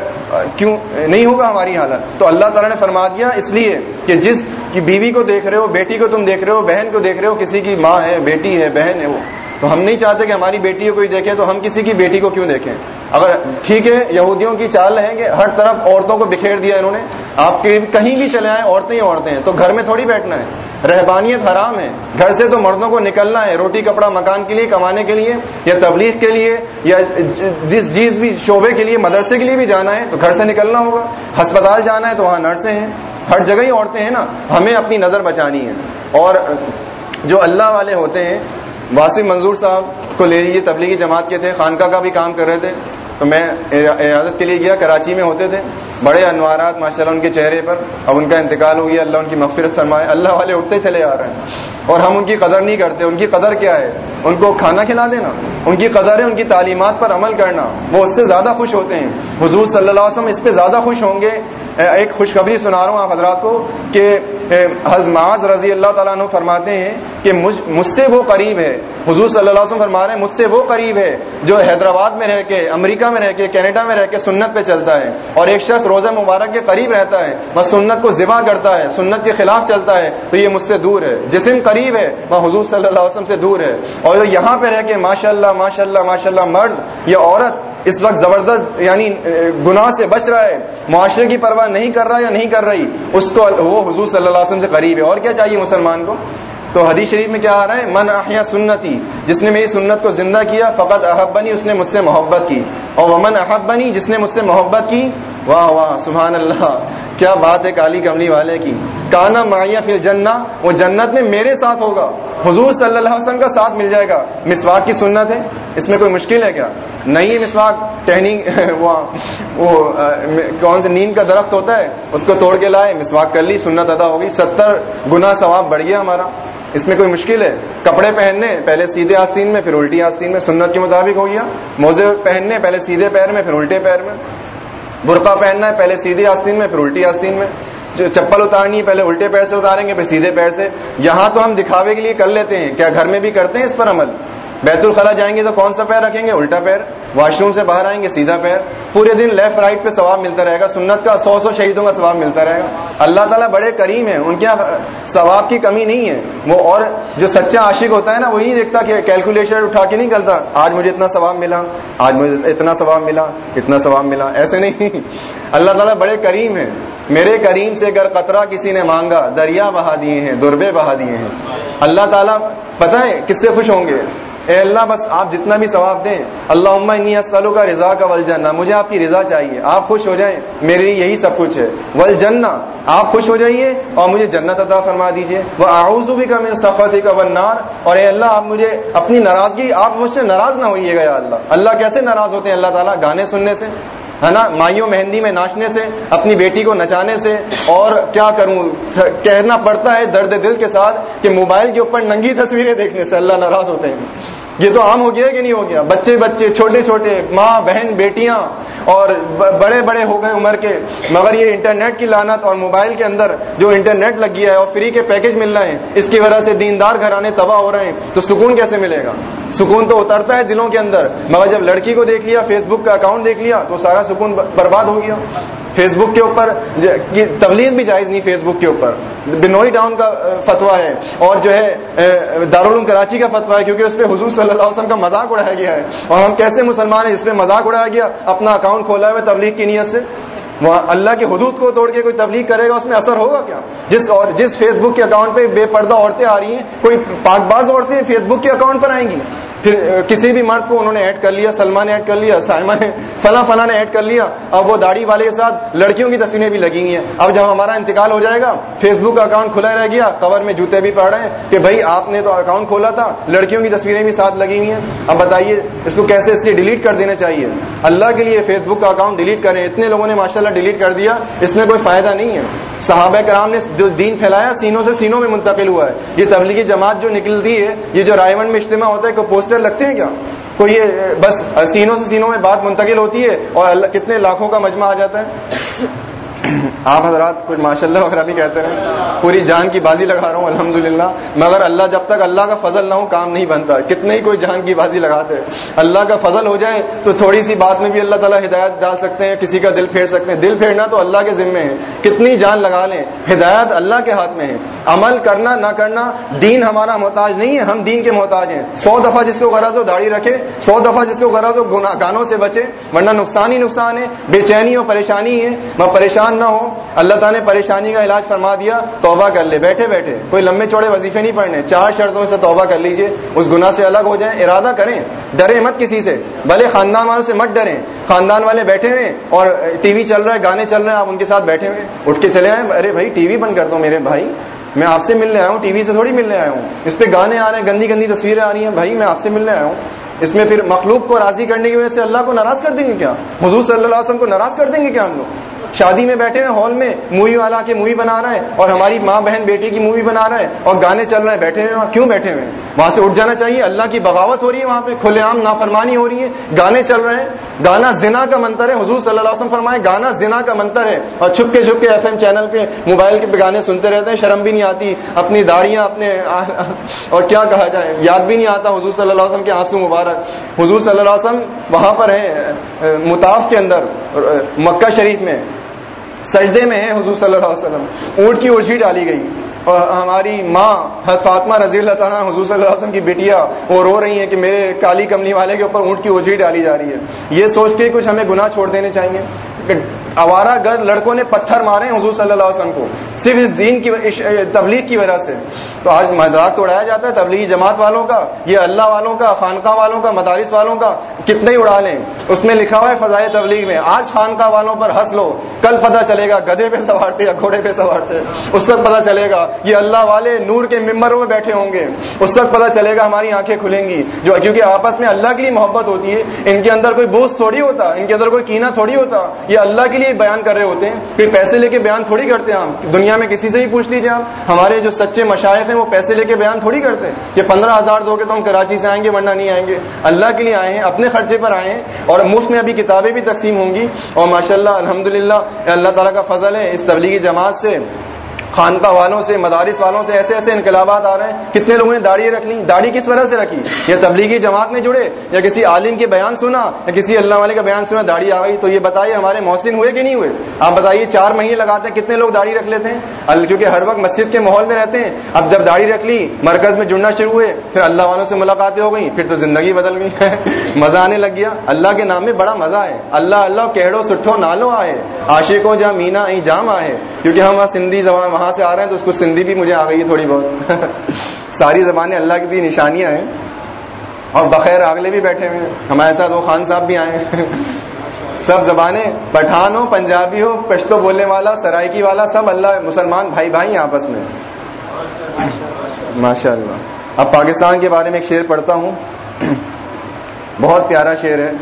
S1: کیوں نہیں ہوگا ہماری حالت؟ تو اللہ تعالیٰ نے فرما دیا اس لیے کہ جس کی بیوی کو دیکھ رہے ہو، بیٹی کو تم دیکھ رہے ہو، بہن کو دیکھ رہے ہو، کسی کی ماں ہے، بیٹی ہے، بہن ہے وہ تو ہم نہیں چاہتے کہ ہماری بیٹی کو کوئی دیکھے تو ہم کسی کی بیٹی کو کیوں دیکھیں؟ اگر ٹھیک ہے، یہودیوں کی چال ہے کہ ہر طرف عورتوں کو بکھیر دیا انہوں نے، آپ کے کہیں بھی چلے آئے عورتیں ہی عورتیں ہیں، تو گھر میں تھوڑی بیٹھنا ہے۔ رہبانیت حرام ہے۔ گھر سے تو مردوں کو نکلنا ہے، روٹی، کپڑا، مکان کے لیے، کمانے کے لیے، یا تبلیغ کے لیے، یا جس جس بھی، شعبے کے لیے، مدرسے کے لیے بھی جانا ہے، تو گھر سے نکلنا ہوگا۔ ہسپتال جانا ہے تو وہاں نرسیں ہیں۔ ہر جگہ ہی عورتیں ہیں نا، ہمیں اپنی نظر بچانی ہے۔ اور جو اللہ والے ہوتے ہیں واسف منظور صاحب کو لے لیجیے تبلیغی جماعت کے تھے، خانقاہ کا بھی کام کر رہے تھے۔ تو میں اجازت کے لیے گیا، کراچی میں ہوتے تھے۔ بڑے انوارات ماشاء اللہ ان کے چہرے پر۔ اب ان کا انتقال ہو گیا، اللہ ان کی مغفرت فرمائے۔ اللہ والے اٹھتے چلے آ رہے ہیں۔ اور ہم ان کی قدر نہیں کرتے، ان کی قدر کیا ہے؟ ان کو کھانا کھلا دینا، ان کی قدر ہے ان کی تعلیمات پر عمل کرنا۔ وہ اس سے زیادہ خوش ہوتے ہیں۔ حضور صلی اللہ علیہ وسلم اس پہ زیادہ خوش ہوں گے۔ ایک خوشخبری سنا رہا ہوں آپ حضرات کو کہ معاذ رضی اللہ تعالیٰ عنہ فرماتے ہیں کہ مجھ سے وہ قریب ہے۔ حضور صلی اللہ علیہ وسلم فرما رہے ہیں، مجھ سے وہ قریب ہے جو حیدرآباد میں رہ کے، امریکہ میں رہ کے، کینیڈا میں رہ کے سنت پہ چلتا ہے اور ایک شخص روزہ مبارک کے قریب رہتا ہے وہ سنت کو ذبح کرتا ہے، سنت کے خلاف چلتا ہے، تو یہ مجھ سے دور ہے۔ جسم قریب ہے وہ حضور صلی اللہ علیہ وسلم سے دور ہے۔ اور یہاں پہ رہ کے ماشاء اللہ ماشاء اللہ ماشاء اللہ مرد یا عورت اس وقت زبردست یعنی گناہ سے بچ رہا ہے۔ معاشرے کی پرواہ نہیں کر رہا یا نہیں کر رہی، اس کو وہ حضور صلی اللہ علیہ وسلم سے قریب ہے۔ اور کیا چاہیے مسلمان کو؟ تو حدیث شریف میں کیا آ رہا ہے؟ من احیا سنتی، جس نے میری سنت کو زندہ کیا فقط احب بنی اس نے مجھ سے محبت کی۔ اور ومن احب بنی جس نے مجھ سے محبت کی۔ واہ واہ سبحان اللہ کیا بات ہے کالی کملی والے کی۔ کانا معیہ فی جنا وہ جنت میں میرے ساتھ ہوگا۔ حضور صلی اللہ علیہ وسلم کا ساتھ مل جائے گا۔ مسواک کی سنت ہے؟ اس میں کوئی مشکل ہے کیا؟ نہیں مسواک، ٹہنی، <laughs> وہ کون سے نیند کا درخت ہوتا ہے؟ اس کو توڑ کے لائے، مسواک کر لی، سنت ادا ہوگی ستر گنا ثواب بڑھ گیا ہمارا۔ اس میں کوئی مشکل ہے؟ کپڑے پہننے، پہلے سیدھے آستین میں، پھر الٹی آستین میں، سنت کے مطابق ہو گیا۔ موزے پہننے، پہلے سیدھے پیر میں، پھر الٹے پیر میں۔ برقع پہننا ہے، پہلے سیدھے آستین میں، پھر الٹی آستین میں۔ جو چپل اتارنی ہے، پہلے الٹے پیر سے اتاریں گے، پھر سیدھے پیر سے۔ یہاں تو ہم دکھاوے کے لیے کر لیتے ہیں۔ کیا گھر میں بھی کرتے ہیں اس پر عمل؟ بیت الخلا جائیں گے تو کون سا پیر رکھیں گے؟ الٹا پیر۔ واش روم سے باہر آئیں گے، سیدھا پیر۔ پورے دن لیفٹ رائٹ پہ ثواب ملتا رہے گا۔ سنت کا سو سو شہیدوں کا ثواب ملتا رہے گا۔ اللہ تعالیٰ بڑے کریم ہیں، ان کے ثواب کی کمی نہیں ہے۔ وہ اور جو سچا عاشق ہوتا ہے نا، وہی دیکھتا کہ کیلکولیشن اٹھا کے نہیں کرتا آج مجھے اتنا ثواب ملا، آج مجھے اتنا ثواب ملا، اتنا ثواب ملا۔ ایسے نہیں۔ اللہ تعالیٰ بڑے کریم ہیں۔ میرے کریم سے اگر قطرہ کسی نے مانگا، دریا بہا دیے ہیں، دربے بہا دیے ہیں۔ اللہ تعالیٰ پتہ ہے کس سے خوش ہوں گے؟ اے اللہ، بس آپ جتنا بھی ثواب دیں۔ اللہ عما اسلو کا رضا کا ولجنہ مجھے آپ کی رضا چاہیے۔ آپ خوش ہو جائیں۔ میرے لیے یہی سب کچھ ہے۔ ول آپ خوش ہو جائیے اور مجھے جنت عطا فرما دیجیے۔ وہ آؤزو بھی کا میرے سفر کا ونار اور اے اللہ، آپ مجھے اپنی ناراضگی، آپ مجھ سے ناراض نہ ہوئیے گا اللہ۔ اللہ کیسے ناراض ہوتے ہیں؟ اللہ تعالیٰ گانے سننے سے۔ ہے نا، مائیوں مہندی میں ناچنے سے، اپنی بیٹی کو نچانے سے، اور کیا کروں، کہنا پڑتا ہے درد دل کے ساتھ کہ موبائل کے اوپر ننگی تصویریں دیکھنے سے اللہ ناراض ہوتے ہیں۔ یہ تو عام ہو گیا کہ نہیں ہو گیا؟ بچے بچے، چھوٹے چھوٹے، ماں، بہن، بیٹیاں اور بڑے بڑے ہو گئے عمر کے۔ مگر یہ انٹرنیٹ کی لانت اور موبائل کے اندر جو انٹرنیٹ لگ گیا ہے اور فری کے پیکج مل رہے ہیں، اس کی وجہ سے دیندار گھرانے تباہ ہو رہے ہیں۔ تو سکون کیسے ملے گا؟ سکون تو اترتا ہے دلوں کے اندر۔ مگر جب لڑکی کو دیکھ لیا، فیس بک کا اکاؤنٹ دیکھ لیا، تو سارا سکون برباد ہو گیا۔ فیس بک کے اوپر تبلیغ بھی جائز نہیں فیس بک کے اوپر۔ بنوئی ڈاؤن کا فتوا ہے۔ اور جو ہے دارالعلوم کراچی کا فتوا ہے، کیونکہ اس پہ حضور صلی اللہ علیہ وسلم کا مذاق اڑایا گیا ہے۔ اور ہم کیسے مسلمان ہیں، اس پہ مذاق اڑایا گیا، اپنا اکاؤنٹ کھولا ہے تبلیغ کی نیت سے۔ وہاں اللہ کی حدود کو توڑ کے کوئی تبلیغ کرے گا، اس میں اثر ہوگا کیا؟ جس اور جس فیس بک کے اکاؤنٹ پہ بے پردہ عورتیں آ رہی ہیں، کوئی پاک باز عورتیں فیس بک کے اکاؤنٹ پر آئیں گی؟ پھر کسی بھی مرد کو انہوں نے ایڈ کر لیا، سلمان نے ایڈ کر لیا سائما نے، فلاں فلاں نے ایڈ کر لیا، اب وہ داڑھی والے کے ساتھ لڑکیوں کی تصویریں بھی لگی ہیں۔ اب جب ہمارا انتقال ہو جائے گا فیس بک کا اکاؤنٹ کھلا رہ گیا کور میں جوتے بھی پڑ رہے ہیں کہ بھائی آپ نے تو اکاؤنٹ کھولا تھا، لڑکیوں کی تصویریں بھی ساتھ لگی ہوئی ہیں۔ اب بتائیے، اس کو کیسے اس لیے ڈیلیٹ کر دینا چاہیے؟ اللہ کے لیے فیس بک کا اکاؤنٹ ڈیلیٹ کریں۔ اتنے لوگوں نے ماشاء اللہ ڈیلیٹ کر دیا، اس میں کوئی فائدہ نہیں ہے۔ صحابہ کرام نے جو دین پھیلایا، سینوں سے سینوں میں منتقل ہوا ہے۔ یہ تبلیغی جماعت جو نکلتی ہے، یہ جو رائے میں اجتماع ہوتا ہے کوئی پوسٹر لگتے ہیں کیا؟ کوئی یہ بس سینوں سے سینوں میں بات منتقل ہوتی ہے اور کتنے لاکھوں کا مجمع آ جاتا ہے؟ آپ حضرات کچھ ماشاء اللہ وغیرہ بھی کہتے ہیں۔ پوری جان کی بازی لگا رہا ہوں الحمد مگر اللہ جب تک اللہ کا فضل نہ ہو، کام نہیں بنتا۔ کتنے ہی کوئی جان کی بازی لگاتے اللہ کا فضل ہو جائے تو تھوڑی سی بات میں بھی اللہ تعالیٰ ہدایت ڈال سکتے ہیں، کسی کا دل پھیر سکتے ہیں۔ دل پھیرنا تو اللہ کے ذمے ہے۔ کتنی جان لگا لیں۔ ہدایت اللہ کے ہاتھ میں ہے۔ عمل کرنا، نہ کرنا، دین ہمارا محتاج نہیں ہے۔ ہم دین کے محتاج ہیں۔ سو دفعہ جس کو غرض ہو داڑھی رکھے، سو دفعہ جس کو غرض ہو گانوں سے بچے۔ ورنہ نقصان ہی نقصان ہے۔ بے چینی اور پریشانی ہے۔ وہ پریشان نہ ہو، اللہ تعالیٰ نے پریشانی کا علاج فرما دیا، توبہ کر لے، بیٹھے بیٹھے، کوئی لمبے چوڑے وظیفے نہیں پڑھنے، چار شرطوں سے توبہ کر لیجیے، اس گناہ سے الگ ہو جائیں، ارادہ کریں ڈرے مت کسی سے، بھلے خاندان والوں سے مت ڈریں، خاندان والے بیٹھے ہوئے، اور ٹی وی چل رہا ہے، گانے چل رہے ہیں، آپ ان کے ساتھ بیٹھے ہوئے، اٹھ کے چلے آئے ارے بھائی، ٹی وی بند کر دو میرے بھائی، میں آپ سے ملنے آیا ہوں، ٹی وی سے تھوڑی ملنے آیا ہوں، اس پہ گانے آ رہے ہیں، گندی گندی تصویریں آ رہی ہیں، بھائی، میں آپ سے ملنے آیا ہوں۔ اس میں پھر مخلوق کو راضی کرنے کی وجہ سے اللہ کو ناراض کر دیں گے کیا؟ حضور صلی اللہ علیہ وسلم کو ناراض کر دیں گے کیا ہم لوگ؟ شادی میں بیٹھے ہیں ہال میں مووی والا کے مووی بنا رہا ہے اور ہماری ماں بہن بیٹی کی مووی بنا رہا ہے اور گانے چل رہے ہیں، بیٹھے ہوئے کیوں بیٹھے ہوئے وہاں سے اٹھ جانا چاہیے، اللہ کی بغاوت ہو رہی ہے وہاں پہ، کھلے عام نافرمانی ہو رہی ہے، گانے چل رہے ہیں۔ گانا زنا کا منتر ہے، حضور صلی اللہ علیہ وسلم فرمائے گانا زنا کا منتر ہے۔ اور چھپ کے چھپ کے ایف ایم چینل پہ موبائل کے گانے سنتے رہتے ہیں، شرم بھی نہیں آتی، اپنی داڑیاں اپنے اور کیا کہا جائے؟ یاد بھی نہیں آتا حضور صلی اللہ علیہ وسلم کے آنسو مبارک۔ حضور صلی اللہ علیہ وسلم وہاں پر ہیں، مطاف کے اندر، مکہ شریف میں، سجدے میں ہیں حضور صلی اللہ علیہ وسلم۔ اونٹ کی اوجھی ڈالی گئی۔ اور ہماری ماں فاطمہ رضی اللہ تعالیٰ حضور صلی اللہ علیہ وسلم کی بیٹیاں، وہ رو رہی ہیں کہ میرے کالی کمنی والے کے اوپر اونٹ کی اوجھی ڈالی جا رہی ہے۔ یہ سوچ کے کچھ ہمیں گناہ چھوڑ دینے چاہیے آوارہ گر لڑکوں نے پتھر مارے حضور صلی اللہ علیہ وسلم کو، صرف اس دین کی تبلیغ کی وجہ سے۔ تو آج مذاق تو اڑایا جاتا ہے تبلیغی جماعت والوں کا، یہ اللہ والوں کا، خانقاہ والوں کا، مدارس والوں کا، کتنے ہی اڑا لیں۔ اس میں لکھا ہوا ہے فضائے تبلیغ میں، آج خانقاہ والوں پر ہنس لو، کل پتہ چلے گا گدے پہ سوارتے یا گھوڑے پہ سوارتے۔ اس وقت پتہ چلے گا، یہ اللہ والے نور کے ممبروں میں بیٹھے ہوں گے۔ اس وقت پتہ چلے گا ہماری آنکھیں کھلیں گی۔ جو، کیونکہ آپس میں اللہ کے لیے محبت ہوتی ہے، ان کے اندر کوئی بوجھ تھوڑی ہوتا، ان کے اندر کوئی کینا تھوڑی ہوتا، یہ اللہ کے لیے بیان کر رہے ہوتے ہیں، پھر پیسے لے کے بیان تھوڑی کرتے ہیں ہم۔ دنیا میں کسی سے ہی پوچھ لیجیے آپ۔ ہمارے جو سچے مشائف ہیں، وہ پیسے لے کے بیان تھوڑی کرتے ہیں۔ کہ پندرہ ہزار دو گے تو ہم کراچی سے آئیں گے، ورنہ نہیں آئیں گے۔ اللہ کے لیے آئے ہیں، اپنے خرچے پر آئے ہیں۔ اور مفت میں ابھی کتابیں بھی تقسیم ہوں گی۔ اور ماشاء اللہ الحمد اللہ تعالیٰ کا فضل ہے، اس تبلیغی جماعت سے خانقاہ والوں سے، مدارس والوں سے ایسے ایسے انقلابات آ رہے ہیں۔ کتنے لوگوں نے داڑھی رکھ لی، داڑھی کس وجہ سے رکھی؟ یا تبلیغی جماعت میں جڑے، یا کسی عالم کے بیان سنا، یا کسی اللہ والے کا بیان سنا، داڑھی آ گئی۔ تو یہ بتائیے، ہمارے محسن ہوئے کہ نہیں ہوئے؟ آپ بتائیے، چار مہینے لگاتے ہیں، کتنے لوگ داڑھی رکھ لیتے ہیں؟ کیونکہ ہر وقت مسجد کے ماحول میں رہتے ہیں۔ اب جب داڑھی رکھ لی، مرکز میں جڑنا شروع ہوئے، پھر اللہ والوں سے ملاقاتیں ہو گئی پھر تو زندگی بدل گئی۔ <laughs> مزہ آنے لگ گیا۔ اللہ کے نام میں بڑا مزہ ہے۔ اللہ اللہ کہڑو سٹھو نالو آئے۔ عاشقوں جا مینا جام آئے۔ کیونکہ ہم سندھی زبان وہاں سے آ رہے ہیں تو اس کو سندھی بھی مجھے آ گئی ہے تھوڑی بہت۔ <laughs> ساری زبانیں اللہ کی نشانیاں ہیں۔ اور بخیر اگلے بھی بیٹھے ہوئے ہیں۔ ہمارے ساتھ وہ خان صاحب بھی آئے ہیں۔ <laughs> سب زبانیں پٹھان ہو پنجابی ہو، پشتو بولنے والا سرائکی والا، سب اللہ، مسلمان بھائی بھائی آپس میں۔ ماشاء اللہ اب پاکستان کے بارے میں ایک شعر پڑھتا ہوں۔ <clears throat> بہت پیارا شعر ہے۔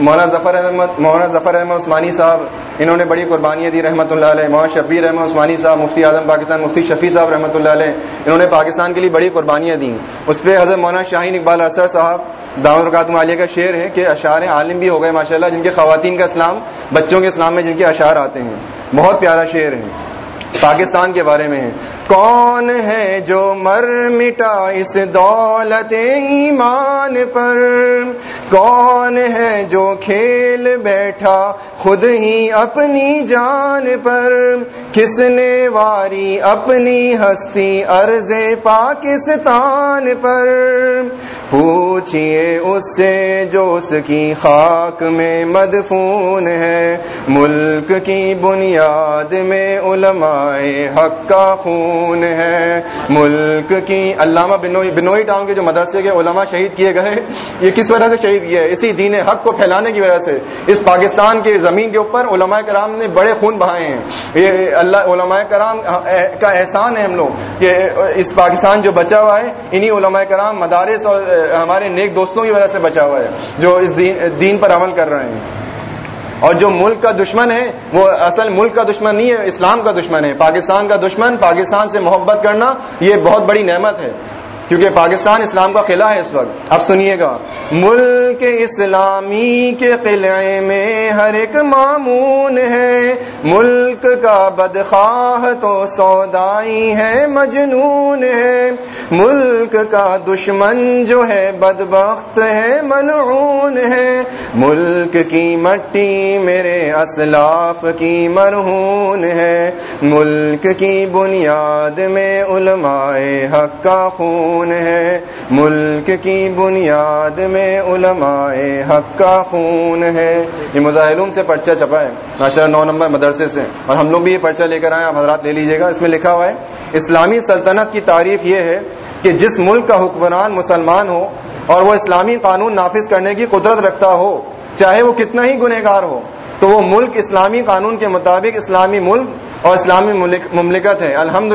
S1: مولانا ظفر احمد مولانا ظفر احمد عثمانی صاحب، انہوں نے بڑی قربانیاں دی رحمۃ اللہ علیہ۔ مولانا شبیر احمد عثمانی صاحب، مفتی اعظم پاکستان، مفتی شفیع صاحب رحمۃ اللہ علیہ، انہوں نے پاکستان کے لیے بڑی قربانیاں دی اس پہ حضرت مولانا شاہین اقبال ارسر صاحب داود عالیہ کا شعر ہے کہ اشعار عالم بھی ہو گئے ماشاء اللہ جن کے خواتین کا اسلام، بچوں کے اسلام میں جن کے اشعار آتے ہیں۔ بہت پیارا شعر ہے۔ پاکستان کے بارے میں ہے۔ کون ہے جو مر مٹا اس دولت ایمان پر؟ کون ہے جو کھیل بیٹھا خود ہی اپنی جان پر؟ کس نے واری اپنی ہستی عرض پاکستان پر؟ پوچھئے اس سے جو اس کی خاک میں مدفون ہے۔ ملک کی بنیاد میں علماء حق کا خون ہے۔ ملک کی علامہ بنوئی بنوئی ٹاؤن کے جو مدرسے کے علماء شہید کیے گئے، یہ کس وجہ سے شہید کیا ہے اسی دین حق کو پھیلانے کی وجہ سے۔ اس پاکستان کے زمین کے اوپر علماء کرام نے بڑے خون بہائے ہیں۔ یہ اللہ علماء کرام کا احسان ہے ہم لوگ کہ اس پاکستان جو بچا ہوا ہے، انہی علماء کرام مدارس اور ہمارے نیک دوستوں کی وجہ سے بچا ہوا ہے، جو اس دین پر عمل کر رہے ہیں۔ اور جو ملک کا دشمن ہے، وہ اصل ملک کا دشمن نہیں ہے، اسلام کا دشمن ہے۔ پاکستان کا دشمن، پاکستان سے محبت کرنا، یہ بہت بڑی نعمت ہے۔ کیونکہ پاکستان اسلام کا قلعہ ہے اس وقت۔ اب سنیے گا۔ ملک اسلامی کے قلعے میں ہر ایک معمون ہے۔ ملک کا بدخواہ تو سودائی ہے، مجنون ہے۔ ملک کا دشمن جو ہے، بدبخت ہے ملعون ہے۔ ملک کی مٹی میرے اسلاف کی مرہون ہے۔ ملک کی بنیاد میں علماء حق کا خون ہے۔ ملک کی بنیاد میں علماء حق کا خون ہے۔ یہ مظاہرون سے پرچہ چھپا ہے۔ ماشاء نو نمبر مدرسے سے۔ اور ہم لوگ بھی یہ پرچہ لے کر آئے آپ حضرات لے لیجیے گا۔ اس میں لکھا ہوا ہے، اسلامی سلطنت کی تعریف یہ ہے کہ جس ملک کا حکمران مسلمان ہو اور وہ اسلامی قانون نافذ کرنے کی قدرت رکھتا ہو، چاہے وہ کتنا ہی گنہگار ہو تو وہ ملک اسلامی قانون کے مطابق اسلامی ملک اور اسلامی مملکت ہے۔ الحمد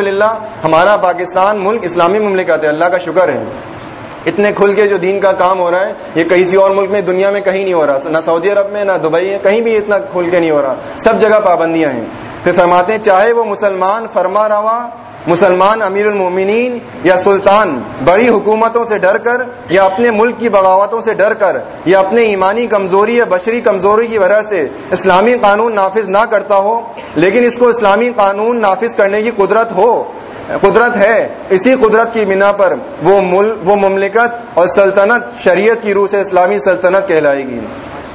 S1: ہمارا پاکستان ملک اسلامی مملکت ہے۔ اللہ کا شکر ہے۔ اتنے کھل کے جو دین کا کام ہو رہا ہے، یہ کسی اور ملک میں، دنیا میں کہیں نہیں ہو رہا۔ نہ سعودی عرب میں، نہ دبئی ہے کہیں بھی اتنا کھل کے نہیں ہو رہا۔ سب جگہ پابندیاں ہیں۔ پھر فرماتے ہیں، چاہے وہ مسلمان، فرما روا مسلمان امیر المومنین یا سلطان، بڑی حکومتوں سے ڈر کر یا اپنے ملک کی بغاوتوں سے ڈر کر یا اپنے ایمانی کمزوری یا بشری کمزوری کی وجہ سے اسلامی قانون نافذ نہ کرتا ہو، لیکن اس کو اسلامی قانون نافذ کرنے کی قدرت ہو، قدرت ہے، اسی قدرت کی بنا پر وہ ملک وہ مملکت اور سلطنت، شریعت کی روح سے اسلامی سلطنت کہلائے گی۔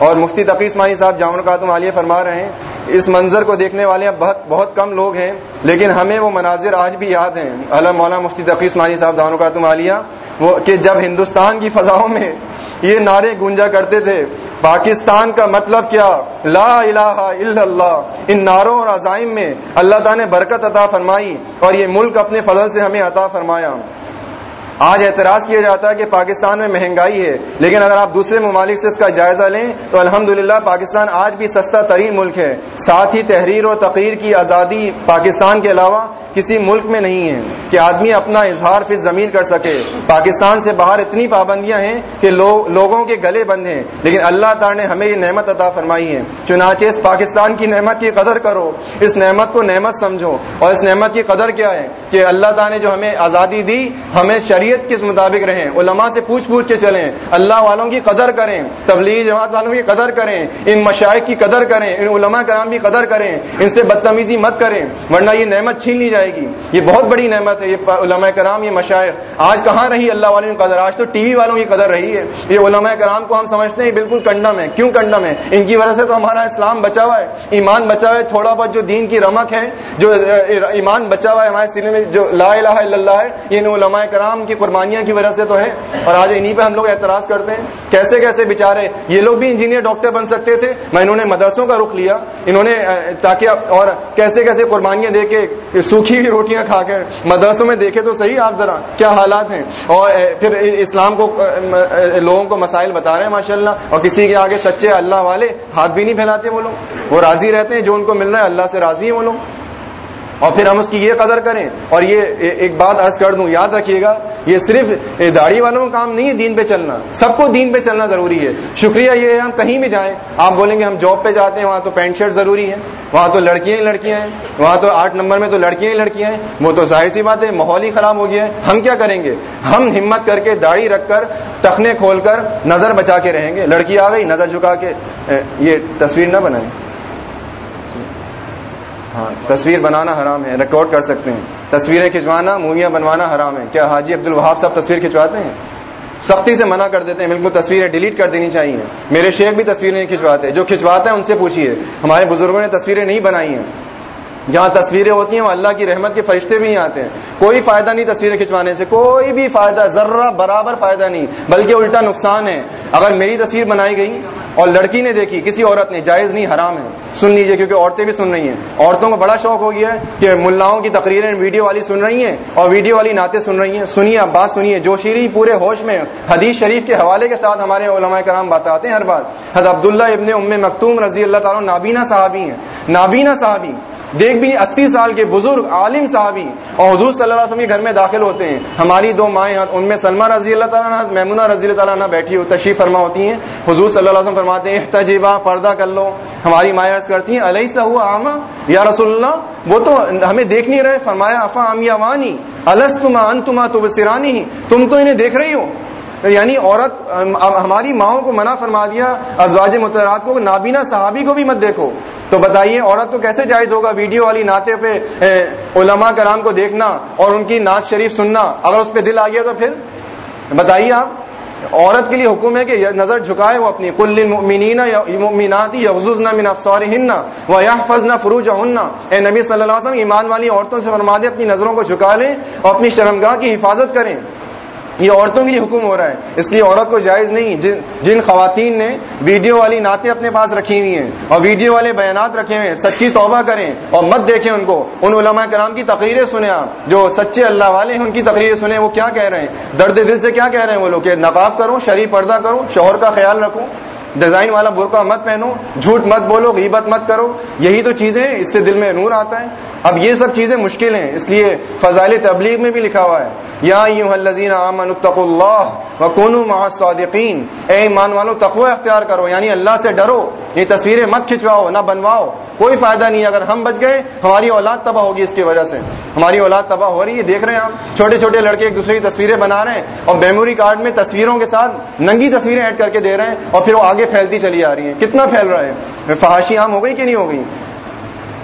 S1: اور مفتی تقیس مانی صاحب جامع خاتم عالیہ فرما رہے ہیں، اس منظر کو دیکھنے والے بہت بہت کم لوگ ہیں، لیکن ہمیں وہ مناظر آج بھی یاد ہیں۔ اللہ مولانا مفتی تقیس مانی صاحب جامع خاتم عالیہ، وہ کہ جب ہندوستان کی فضاؤں میں یہ نعرے گونجا کرتے تھے، پاکستان کا مطلب کیا؟ لا الہ الا اللہ۔ ان ناروں اور عزائم میں اللہ تعالیٰ نے برکت عطا فرمائی اور یہ ملک اپنے فضل سے ہمیں عطا فرمایا۔ آج اعتراض کیا جاتا ہے کہ پاکستان میں مہنگائی ہے، لیکن اگر آپ دوسرے ممالک سے اس کا جائزہ لیں تو الحمدللہ پاکستان آج بھی سستا ترین ملک ہے۔ ساتھ ہی تحریر اور تقریر کی آزادی پاکستان کے علاوہ کسی ملک میں نہیں ہے۔ کہ آدمی اپنا اظہار پھر زمین کر سکے۔ پاکستان سے باہر اتنی پابندیاں ہیں کہ لوگوں کے گلے بند ہیں۔ لیکن اللہ تعالیٰ نے ہمیں یہ نعمت عطا فرمائی ہے۔ چنانچہ اس پاکستان کی نعمت کی قدر کرو۔ اس نعمت کو نعمت سمجھو۔ اور اس نعمت کی قدر کیا ہے؟ کہ اللہ تعالیٰ نے جو ہمیں آزادی دی، ہمیں شریعت کس مطابق رہیں؟ علماء سے پوچھ پوچھ کے چلیں۔ اللہ والوں کی قدر کریں، تبلیغ جماعت والوں کی قدر کریں، ان مشائق کی قدر کریں، ان علماء کرام کی قدر کریں، ان سے بدتمیزی مت کریں، ورنہ یہ نعمت چھین لی جائے گی۔ یہ بہت بڑی نعمت ہے، یہ علماء کرام، یہ مشاعر آج کہاں رہی اللہ والوں کی قدر؟ آج تو ٹی وی والوں کی قدر رہی ہے۔ یہ علماء کرام کو ہم سمجھتے ہیں، بالکل کنڈم ہے۔ کیوں کنڈم ہے؟ ان کی وجہ سے تو ہمارا اسلام بچا ہوا ہے۔ ایمان بچا ہوا ہے، تھوڑا بہت جو دین کی رمک ہے، جو ایمان بچا ہوا ہے، ہمارے سینے میں جو لا الہ الا اللہ ہے، یہ علماء کرام کی قربانیاں کی وجہ سے تو ہے، اور آج انہیں پہ ہم لوگ اعتراض کرتے ہیں۔ کیسے کیسے بےچارے یہ لوگ بھی انجینئر، ڈاکٹر بن سکتے تھے، میں انہوں نے مدرسوں کا رخ لیا۔ انہوں نے تاکہ، اور کیسے کیسے قربانیاں دے کے سوکھی کی روٹیاں کھا کے مدرسوں میں دیکھے تو صحیح آپ ذرا، کیا حالات ہیں؟ اور پھر اسلام کو لوگوں کو مسائل بتا رہے ہیں ماشاء اللہ اور کسی کے آگے سچے اللہ والے ہاتھ بھی نہیں پھیلاتے وہ لوگ۔ وہ راضی رہتے ہیں، جو ان کو مل رہا ہے اللہ سے راضی ہیں وہ لوگ۔ اور پھر ہم اس کی یہ قدر کریں۔ اور یہ ایک بات عرض کر دوں، یاد رکھیے گا، یہ صرف داڑھی والوں کا کام نہیں ہے دین پہ چلنا، سب کو دین پہ چلنا ضروری ہے۔ شکریہ، یہ ہے ہم کہیں بھی جائیں، آپ بولیں گے ہم جاب پہ جاتے ہیں، وہاں تو پینٹ شرٹ ضروری ہے، وہاں تو لڑکیاں ہی لڑکیاں ہیں، وہاں تو آٹھ نمبر میں تو لڑکیاں ہی لڑکیاں ہیں۔ وہ تو ظاہر سی بات ہے، ماحول ہی خراب ہو گیا ہے۔ ہم کیا کریں گے؟ ہم ہمت کر کے داڑھی رکھ کر ٹخنے کھول کر نظر بچا کے رہیں گے۔ لڑکی آ گئی، نظر جھکا کے یہ تصویر نہ بنائیں۔ ہاں تصویر بنانا حرام ہے ریکارڈ کر سکتے ہیں۔ تصویریں کھنچوانا، موویاں بنوانا حرام ہے۔ کیا حاجی عبد الوہاب صاحب تصویر کھنچواتے ہیں؟ سختی سے منع کر دیتے ہیں، بالکل تصویریں ڈیلیٹ کر دینی چاہیے۔ میرے شیخ بھی تصویریں نہیں کھنچواتے، جو کھنچواتے ہیں ان سے پوچھیے ہمارے بزرگوں نے تصویریں نہیں بنائی ہیں۔ جہاں تصویریں ہوتی ہیں، وہ اللہ کی رحمت کے فرشتے بھی آتے ہیں۔ کوئی فائدہ نہیں تصویریں کھنچوانے سے، کوئی بھی فائدہ، ذرہ برابر فائدہ نہیں، بلکہ الٹا نقصان ہے۔ اگر میری تصویر بنائی گئی اور لڑکی نے دیکھی، کسی عورت نے، جائز نہیں، حرام ہے۔ سن لیجیے، کیونکہ عورتیں بھی سن رہی ہیں۔ عورتوں کو بڑا شوق ہو گیا ہے کہ ملاؤں کی تقریریں، ویڈیو والی سن رہی ہیں اور ویڈیو والی نعتیں سن رہی ہیں۔ سنیے اب بات سنیے۔ جو شیری پورے ہوش میں حدیث شریف کے حوالے کے ساتھ ہمارے علماء کرام بتاتے ہیں ہر بات۔ حضرت عبداللہ ابن ام مکتوم رضی اللہ تعالیٰ نابینا صحابی ہیں۔ نابینا صحابی، دیکھ بھی اسی سال کے بزرگ عالم صحابی اور حضور صلی اللہ علیہ وسلم کے گھر میں داخل ہوتے ہیں۔ ہماری دو مائیں ان میں سلمہ رضی اللہ تعالیٰ میمونہ رضی اللہ تعالیٰ بیٹھی ہو تشریف فرما ہوتی ہیں۔ حضور صلی اللہ علیہ وسلم فرماتے ہیں تجیبہ پردہ کر لو، ہماری مایاس کرتی ہیں علیہ سا ہوا آما یا رسول اللہ، وہ تو ہمیں دیکھ نہیں رہے، فرمایا، افا ام وانی الس تما ان تما تو تم تو انہیں دیکھ رہی ہو. یعنی عورت، ہماری ماؤں کو منع فرما دیا، ازواج متحرات کو، نابینا صحابی کو بھی مت دیکھو. تو بتائیے، عورت کو کیسے جائز ہوگا ویڈیو والی ناطے پہ علماء کرام کو دیکھنا اور ان کی نعت شریف سننا، اگر اس پہ دل آ گیا تو پھر؟ بتائیے آپ عورت کے لیے حکم ہے کہ نظر جھکائے وہ اپنی کل مؤمنین مؤمناتی یغززن من ابصارهن ويحفظن فروجهن اے نبی صلی اللہ علیہ وسلم، ایمان والی عورتوں سے فرما دے، اپنی نظروں کو جھکا لیں اور اپنی شرمگاہ کی حفاظت کریں۔ یہ عورتوں کے لیے حکم ہو رہا ہے۔ اس لیے عورت کو جائز نہیں۔ جن جن خواتین نے ویڈیو والی نعتیں اپنے پاس رکھی ہوئی ہیں اور ویڈیو والے بیانات رکھے ہوئے ہیں، سچی توبہ کریں اور مت دیکھیں ان کو۔ ان علماء کرام کی تقریریں سنیں آپ۔ جو سچے اللہ والے ہیں، ان کی تقریریں سنیں۔ وہ کیا کہہ رہے ہیں؟ درد دل سے کیا کہہ رہے ہیں وہ لوگ؟ کہ نقاب کروں شریف پردہ کروں، شوہر کا خیال رکھوں۔ ڈیزائن والا برقع مت پہنو، جھوٹ مت بولو، غیبت مت کرو، یہی تو چیزیں اس سے دل میں نور آتا ہے۔ اب یہ سب چیزیں مشکل ہیں، اس لیے فضائل تبلیغ میں بھی لکھا ہوا ہے۔ یا الذین آمنوا اتقوا اللہ وکونوا مع الصادقین۔ اے ایمان والو، تقوی اختیار کرو یعنی اللہ سے ڈرو، یہ تصویریں مت کھچواؤ نہ بنواؤ۔ کوئی فائدہ نہیں، اگر ہم بچ گئے، ہماری اولاد تباہ ہوگی اس کی وجہ سے۔ ہماری اولاد تباہ ہو رہی ہے، دیکھ رہے ہیں آپ چھوٹے چھوٹے لڑکے ایک دوسرے کی تصویریں بنا رہے ہیں اور میموری کارڈ میں تصویروں کے ساتھ ننگی تصویریں ایڈ کر کے دے رہے ہیں اور پھر وہ آگے پھیلتی چلی آ رہی ہیں۔ کتنا پھیل رہا ہے؟ فحاشی عام ہو گئی کہ نہیں ہو گئی؟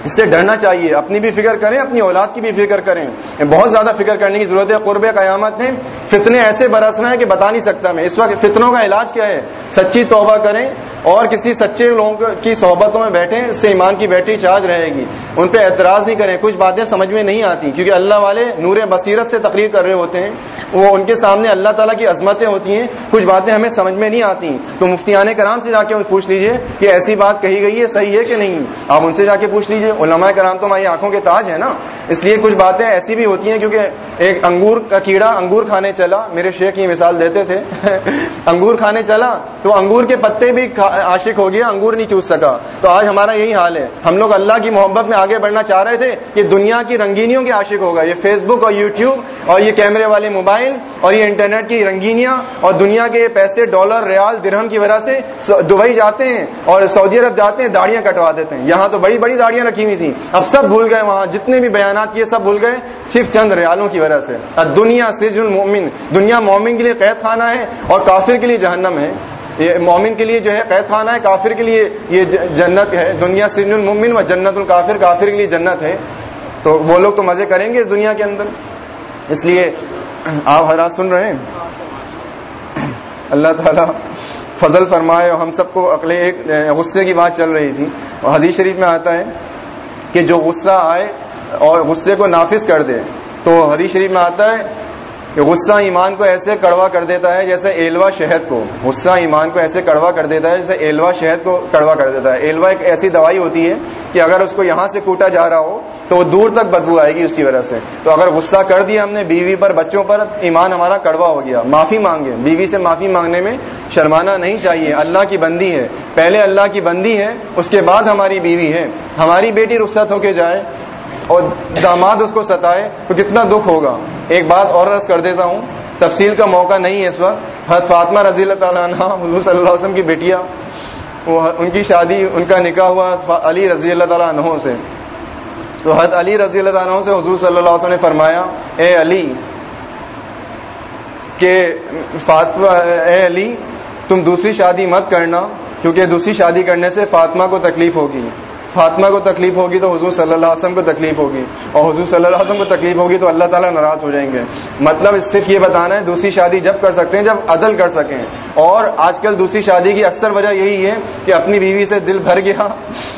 S1: اس سے ڈرنا چاہیے۔ اپنی بھی فکر کریں، اپنی اولاد کی بھی فکر کریں۔ بہت زیادہ فکر کرنے کی ضرورت ہے۔ قرب قیامت ہے فتنے ایسے برسنا ہے کہ بتا نہیں سکتا میں۔ اس وقت فتنوں کا علاج کیا ہے؟ سچی توبہ کریں۔ اور کسی سچے لوگوں کی صحبتوں میں بیٹھیں، اس سے ایمان کی بیٹری چارج رہے گی۔ ان پہ اعتراض نہیں کریں۔ کچھ باتیں سمجھ میں نہیں آتی، کیونکہ اللہ والے نور بصیرت سے تقریر کر رہے ہوتے ہیں۔ وہ ان کے سامنے اللہ تعالیٰ کی عظمتیں ہوتی ہیں۔ کچھ باتیں ہمیں سمجھ میں نہیں آتی۔ تو مفتیان کرام سے جا کے پوچھ لیجیے کہ ایسی بات کہی گئی ہے، صحیح ہے کہ نہیں؟ آپ ان سے جا کے پوچھ لیجیے۔ علماء کرام تو ہماری آنکھوں کے تاج ہے نا۔ اس لیے کچھ باتیں ایسی بھی ہوتی ہیں، کیونکہ ایک انگور کا کیڑا انگور کھانے چلا۔ میرے شیخ یہ مثال دیتے تھے۔ <laughs> انگور کھانے چلا تو انگور کے پتے بھی عاشق ہو گیا انگور نہیں چوس سکا۔ تو آج ہمارا یہی حال ہے۔ ہم لوگ اللہ کی محبت میں آگے بڑھنا چاہ رہے تھے کہ دنیا کی رنگینیوں کے عاشق ہوگا۔ یہ فیس بک اور یوٹیوب اور یہ کیمرے والے موبائل اور یہ انٹرنیٹ کی رنگینیاں اور دنیا کے پیسے، ڈالر، ریال، درہم کی وجہ سے دبئی جاتے ہیں اور سعودی عرب جاتے ہیں، داڑیاں کٹوا دیتے ہیں۔ یہاں تو بڑی بڑی داڑیاں رکھی ہوئی تھیں۔ اب سب بھول گئے وہاں۔ جتنے بھی بیانات کیے سب بھول گئے۔ صرف چند ریالوں کی وجہ سے۔ دنیا سج المومن دنیا مومن کے لیے قید خانہ ہے اور کافر کے لیے جہنم ہے۔ یہ مومن کے لیے جو ہے قید خانہ ہے، کافر کے لیے یہ جنت ہے۔ دنیا سجن المومن و جنت الکافر، کافر کے لیے جنت ہے۔ تو وہ لوگ تو مزے کریں گے اس دنیا کے اندر۔ اس لیے آپ حضرات سن رہے ہیں؟ اللہ تعالی فضل فرمائے اور ہم سب کو اگلے ایک غصے کی بات چل رہی تھی۔ اور حدیث شریف میں آتا ہے کہ جو غصہ آئے اور غصے کو نافذ کر دے۔ تو حدیث شریف میں آتا ہے کہ غصہ ایمان کو ایسے کڑوا کر دیتا ہے جیسے ایلوا شہد کو۔ غصہ ایمان کو ایسے کڑوا کر دیتا ہے جیسے ایلوا شہد کو کڑوا کر دیتا ہے۔ ایلوا ایک ایسی دوائی ہوتی ہے کہ اگر اس کو یہاں سے کوٹا جا رہا ہو تو وہ دور تک بدبو آئے گی اس کی وجہ سے۔ تو اگر غصہ کر دیا ہم نے بیوی پر، بچوں پر، ایمان ہمارا کڑوا ہو گیا۔ معافی مانگے۔ بیوی سے معافی مانگنے میں شرمانا نہیں چاہیے۔ اللہ کی بندی ہے۔ پہلے اللہ کی بندی ہے، اس کے بعد ہماری بیوی ہے۔ ہماری بیٹی رخصت ہو کے جائے۔ اور داماد اس کو ستائے تو کتنا دکھ ہوگا؟ ایک بات اور رس کر دیتا ہوں، تفصیل کا موقع نہیں ہے اس وقت۔ حضرت فاطمہ رضی اللہ تعالیٰ عنہ، حضور صلی اللہ علیہ وسلم کی بیٹیا وہ ان کی شادی، ان کا نکاح ہوا علی رضی اللہ تعالیٰ عنہ سے۔ تو حضرت علی رضی اللہ تعالیٰ عنہ سے حضور صلی اللہ علیہ وسلم نے فرمایا، اے علی، کہ فاطمہ، اے علی، تم دوسری شادی مت کرنا، کیونکہ دوسری شادی کرنے سے فاطمہ کو تکلیف ہوگی۔ فاطمہ کو تکلیف ہوگی تو حضور صلی اللہ علیہ وسلم کو تکلیف ہوگی اور حضور صلی اللہ علیہ وسلم کو تکلیف ہوگی تو اللہ تعالیٰ ناراض ہو جائیں گے۔ مطلب صرف یہ بتانا ہے، دوسری شادی جب کر سکتے ہیں، جب عدل کر سکیں۔ اور آج کل دوسری شادی کی اکثر وجہ یہی ہے کہ اپنی بیوی سے دل بھر گیا،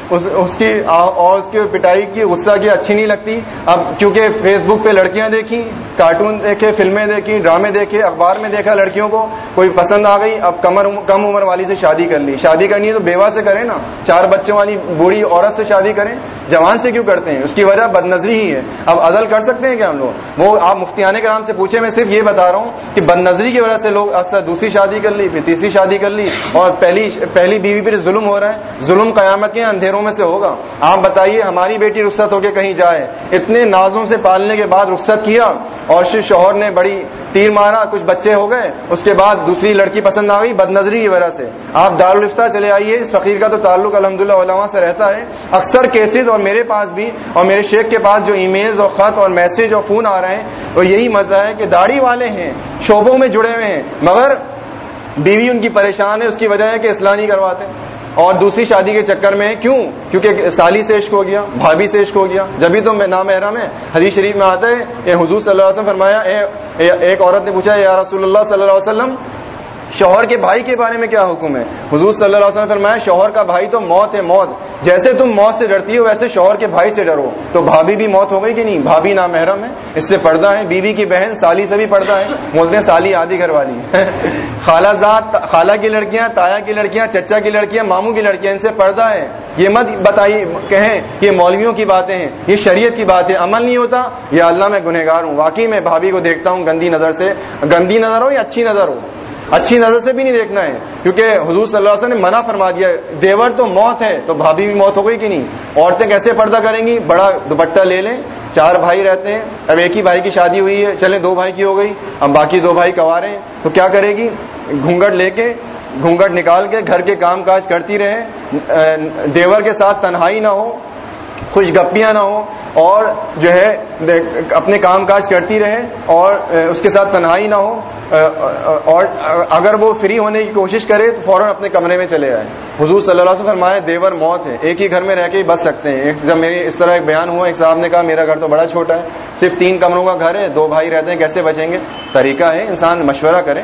S1: اس اس کی اور اس کی پٹائی کی غصہ کی اچھی نہیں لگتی۔ اب کیونکہ فیس بک پہ لڑکیاں دیکھی کارٹون دیکھے، فلمیں دیکھی ڈرامے دیکھے، اخبار میں دیکھا لڑکیوں کو، کوئی پسند آ گئی، اب کمر کم عمر والی سے شادی کر لی۔ شادی کرنی ہے تو بیوہ سے کرے نا۔ چار بچوں والی بوڑھی عورت سے شادی کریں جوان سے کیوں کرتے ہیں اس کی وجہ بد نظری ہی ہے اب عدل کر سکتے ہیں کیا ہم لوگ وہ آپ مفتیانے کے نام سے پوچھے میں صرف یہ بتا رہا ہوں کہ بد نظری کی وجہ سے لوگ اکثر دوسری شادی کر لی پھر تیسری شادی کر لی اور پہلی پہلی بیوی پہ ظلم ہو رہا ہے ظلم قیامت کے اندھیروں میں سے ہوگا آپ بتائیے ہماری بیٹی رخصت ہو کے کہیں جائے اتنے نازوں سے پالنے کے بعد رخصت کیا اور شوہر نے بڑی تیر مارا کچھ بچے ہو گئے اس کے بعد دوسری لڑکی پسند آ گئی بد نظری کی وجہ سے آپ دارالفتہ چلے آئیے اس فقیر کا تو تعلق الحمد للہ سے رہتا ہے اکثر کیسز اور میرے پاس بھی اور میرے شیخ کے پاس جو ای میلز اور خط اور میسج اور فون آ رہے ہیں، تو یہی مزہ ہے کہ داڑھی والے ہیں، شعبوں میں جڑے ہوئے ہیں، مگر بیوی ان کی پریشان ہے، اس کی وجہ ہے کہ اصلاح نہیں کرواتے۔ اور دوسری شادی کے چکر میں کیوں؟ کیونکہ سالی سے عشق ہو گیا، بھابھی سے عشق ہو گیا۔ جبھی تو میں نام محرم ہے، حدیث شریف میں آتا ہے حضور صلی اللہ علیہ وسلم، فرمایا ایک عورت نے پوچھا یا رسول اللہ صلی اللہ علیہ وسلم شوہر کے بھائی کے بارے میں کیا حکم ہے؟ حضور صلی اللہ علیہ وسلم فرمایا، شوہر کا بھائی تو موت ہے موت۔ جیسے تم موت سے ڈرتی ہو، ویسے شوہر کے بھائی سے ڈرو۔ تو بھابھی بھی موت ہو گئی کہ نہیں؟ بھابھی نام محرم ہے، اس سے پردہ ہے بیوی کی بہن سالی سے بھی پردہ ہے بولتے ہیں سالی آدھی گھر والی <laughs> خالہ ذات، خالہ کی لڑکیاں، تایا کی لڑکیاں، چچا کی لڑکیاں، ماموں کی لڑکیاں، ان سے پردہ ہے یہ مت بتائیے کہیں یہ مولویوں کی باتیں ہیں، یہ شریعت کی بات ہے عمل نہیں ہوتا۔ یا اللہ میں گنہگار ہوں۔ واقعی میں بھابھی کو دیکھتا ہوں، گندی نظر سے۔ گندی نظر ہو یا اچھی نظر ہو؟ اچھی نظر سے بھی نہیں دیکھنا ہے۔ کیونکہ حضور صلی اللہ علیہ وسلم نے منع فرما دیا دیور تو موت ہے، تو بھابھی بھی موت ہو گئی کہ نہیں؟ عورتیں کیسے پردہ کریں گی؟ بڑا دوپٹہ لے لیں۔ چار بھائی رہتے ہیں، اب ایک ہی بھائی کی شادی ہوئی ہے چلے دو بھائی کی ہو گئی اب باقی دو بھائی کوارے ہیں۔ تو کیا کرے گی؟ گھونگٹ لے کے، گھونگٹ نکال کے گھر کے کام کاج کرتی رہے۔ دیور کے ساتھ تنہائی نہ ہو۔ خوش گپیاں نہ ہوں اور جو ہے اپنے کام کاج کرتی رہے اور اس کے ساتھ تنہائی نہ ہو اور اگر وہ فری ہونے کی کوشش کرے تو فوراً اپنے کمرے میں چلے آئے۔ حضور صلی اللہ علیہ وسلم فرمائے، دیور موت ہے، ایک ہی گھر میں رہ کے ہی بچ سکتے ہیں۔ جب میری اس طرح ایک بیان ہوا، ایک صاحب نے کہا، میرا گھر تو بڑا چھوٹا ہے، صرف تین کمروں کا گھر ہے، دو بھائی رہتے ہیں، کیسے بچیں گے؟ طریقہ ہے، انسان مشورہ کرے۔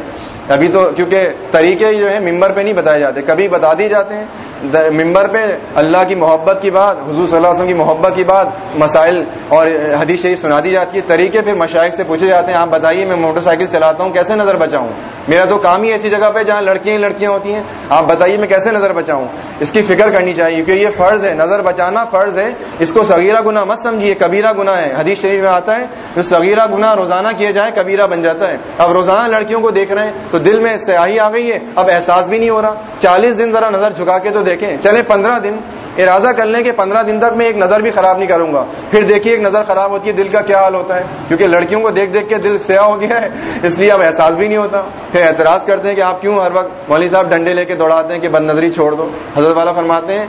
S1: ابھی تو کیونکہ طریقے جو ہے ممبر پہ نہیں بتائے جاتے، کبھی بتا دی جاتے ہیں۔ ممبر پہ اللہ کی محبت کی بات، حضور صلی اللہ علیہ وسلم کی محبت کی بات، مسائل اور حدیث شریف سنا دی جاتی ہے۔ طریقے پہ مشائق سے پوچھے جاتے ہیں، آپ بتائیے میں موٹر سائیکل چلاتا ہوں، کیسے نظر بچاؤں؟ میرا تو کام ہی ایسی جگہ پہ جہاں لڑکیاں لڑکیاں ہوتی ہیں۔ آپ بتائیے میں کیسے نظر بچاؤں؟ اس کی فکر کرنی چاہیے، کیونکہ یہ فرض ہے، نظر بچانا فرض ہے۔ اس کو سگیرہ گنا مت سمجھیے، کبیرہ گنا ہے۔ حدیث شریف میں آتا ہے، جو سگیرہ گنا روزانہ کیا جائے کبیرہ بن جاتا ہے۔ اب روزانہ لڑکیوں کو دیکھ رہے ہیں تو دل میں سیاہی آ گئی ہے۔ اب احساس بھی نہیں ہو رہا۔ چالیس دن ذرا نظر جھکا کے تو دیکھیں۔ چلے پندرہ دن۔ ارادہ کر لیں کہ پندرہ دن تک میں ایک نظر بھی خراب نہیں کروں گا۔ پھر دیکھیے ایک نظر خراب ہوتی ہے، دل کا کیا حال ہوتا ہے؟ کیونکہ لڑکیوں کو دیکھ دیکھ کے دل سیاہ ہو گیا ہے۔ اس لیے اب احساس بھی نہیں ہوتا۔ پھر اعتراض کرتے ہیں کہ آپ کیوں ہر وقت مولوی صاحب ڈنڈے لے کے دوڑاتے ہیں کہ بد نظری چھوڑ دو۔ حضرت والا فرماتے ہیں،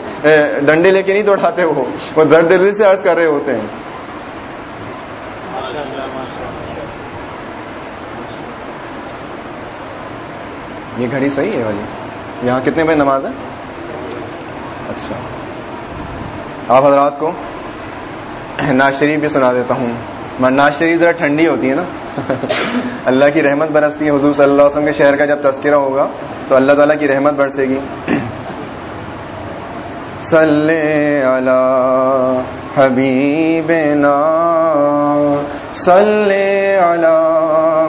S1: ڈنڈے لے کے نہیں دوڑاتے وہ۔ وہ درد دل سے عرض کر رہے ہوتے ہیں۔ یہ گھڑی صحیح ہے والی؟ یہاں کتنے بجے نماز ہے؟ اچھا۔ آپ حضرات کو ناز شریف بھی سنا دیتا ہوں۔ ناز شریف ذرا ٹھنڈی ہوتی ہے نا؟ <laughs> اللہ کی رحمت برستی ہے۔ حضور صلی اللہ علیہ وسلم کے شہر کا جب تذکرہ ہوگا تو اللہ تعالیٰ کی رحمت برسے گی۔ صلی علی حبیبنا صلی علی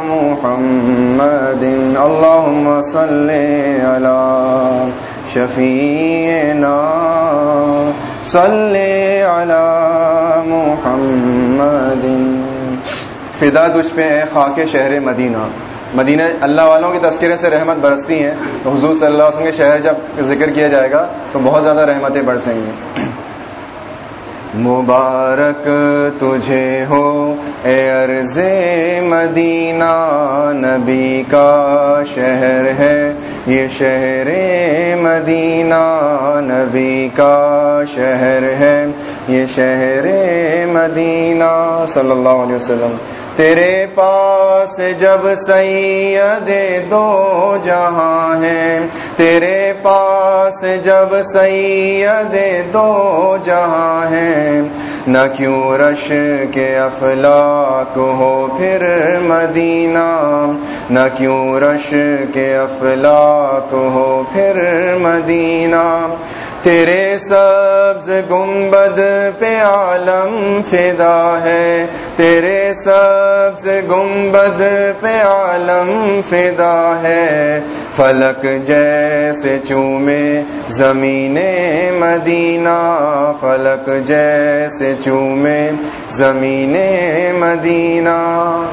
S1: محمد، اللہم صلی علی شفیعنا صلی علی محمد۔ فدا تجھ پہ ہے خاک شہر مدینہ۔ مدینہ اللہ والوں کے تذکرے سے رحمت برستی ہیں۔ تو حضور صلی اللہ علیہ وسلم کے شہر جب ذکر کیا جائے گا، تو بہت زیادہ رحمتیں برسیں گی۔ مبارک تجھے ہو، اے عرض مدینہ، نبی کا شہر ہے۔ یہ شہر مدینہ، نبی کا شہر ہے۔ یہ شہر مدینہ صلی اللہ علیہ وسلم۔ تیرے پاس جب سید دو جہاں ہیں، تیرے پاس جب سید دو جہاں ہیں۔ نہ کیوں رش کے افلاق ہو پھر مدینہ، نہ کیوں رش کے افلاق ہو پھر مدینہ۔ تیرے سبز گنبد پہ عالم فدا ہے۔ تیرے سبز گنبد پہ عالم فدا ہے۔ فلک جیسے چومے زمین مدینہ۔ فلک جیسے چومے زمین مدینہ۔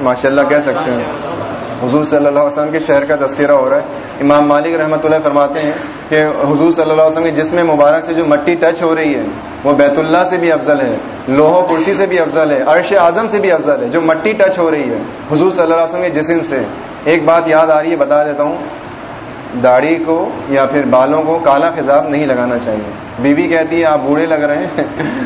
S1: ماشاء اللہ کہہ سکتے ہیں۔ حضور صلی اللہ علیہ وسلم کے شہر کا تذکرہ ہو رہا ہے۔ امام مالک رحمۃ اللہ فرماتے ہیں کہ حضور صلی اللہ علیہ وسلم کے جسم مبارک سے جو مٹی ٹچ ہو رہی ہے، وہ بیت اللہ سے بھی افضل ہے لوہ کرسی سے بھی افضل ہے، عرش اعظم سے بھی افضل ہے، جو مٹی ٹچ ہو رہی ہے۔ حضور صلی اللہ علیہ وسلم کے جسم سے ایک بات یاد آ رہی ہے، بتا دیتا ہوں۔ داڑھی کو یا پھر بالوں کو کالا خزاب نہیں لگانا چاہیے۔ بیوی بی کہتی ہے، آپ بوڑھے لگ رہے ہیں،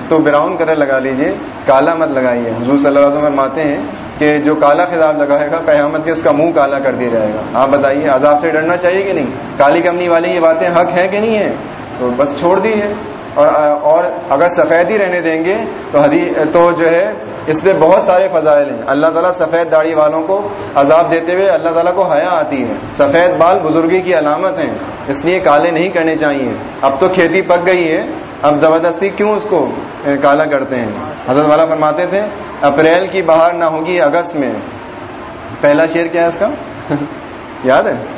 S1: تو براؤن کلر لگا لیجیے، کالا مت لگائیے۔ حضور صلی اللہ علیہ وسلم فرماتے ہیں کہ جو کالا خزاب لگائے گا، قیامت کے اس کا منہ کالا کر دیا جائے گا۔ آپ بتائیے، عذاب سے ڈرنا چاہیے کہ نہیں؟ کالی کمنی والی یہ باتیں حق ہے کہ نہیں ہے تو بس چھوڑ دیجیے اور اگر سفید ہی رہنے دیں گے تو تو جو ہے اس پہ بہت سارے فضائل ہیں۔ اللہ تعالیٰ سفید داڑھی والوں کو عذاب دیتے ہوئے اللہ تعالیٰ کو حیا آتی ہے۔ سفید بال بزرگی کی علامت ہیں، اس لیے کالے نہیں کرنے چاہیے۔ اب تو کھیتی پک گئی ہے، اب زبردستی کیوں اس کو کالا کرتے ہیں؟ حضرت والا فرماتے تھے، اپریل کی بہار نہ ہوگی اگست میں۔ پہلا شیر کیا ہے اس کا؟ <laughs> یاد ہے؟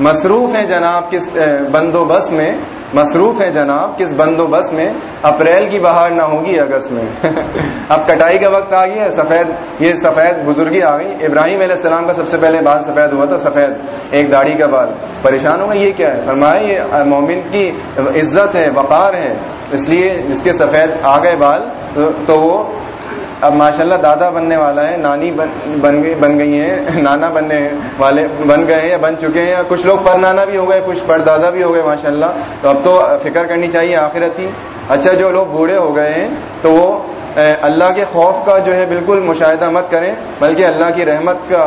S1: مصروف ہیں جناب کس بندوبست میں، مصروف ہیں جناب کس بندوبست میں، اپریل کی بہار نہ ہوگی اگست میں. <laughs> اب کٹائی کا وقت آ گیا ہے، سفید، یہ سفید بزرگی آ گئی. ابراہیم علیہ السلام کا سب سے پہلے بال سفید ہوا تھا، سفید، ایک داڑھی کا بال. پریشان ہوگا یہ کیا ہے؟ فرمایا یہ مومن کی عزت ہے، وقار ہے، اس لیے جس کے سفید آ گئے بال، تو وہ اب ماشاءاللہ دادا بننے والا ہے، نانی بن گئی بن گئی ہیں، نانا بننے والے، بن گئے ہیں یا بن چکے ہیں یا کچھ لوگ پر نانا بھی ہو گئے، کچھ پر دادا بھی ہو گئے، ماشاءاللہ۔ تو اب تو فکر کرنی چاہیے آخرت کی۔ اچھا جو لوگ بوڑھے ہو گئے ہیں، تو وہ اللہ کے خوف کا جو ہے بالکل مشاہدہ مت کریں، بلکہ اللہ کی رحمت کا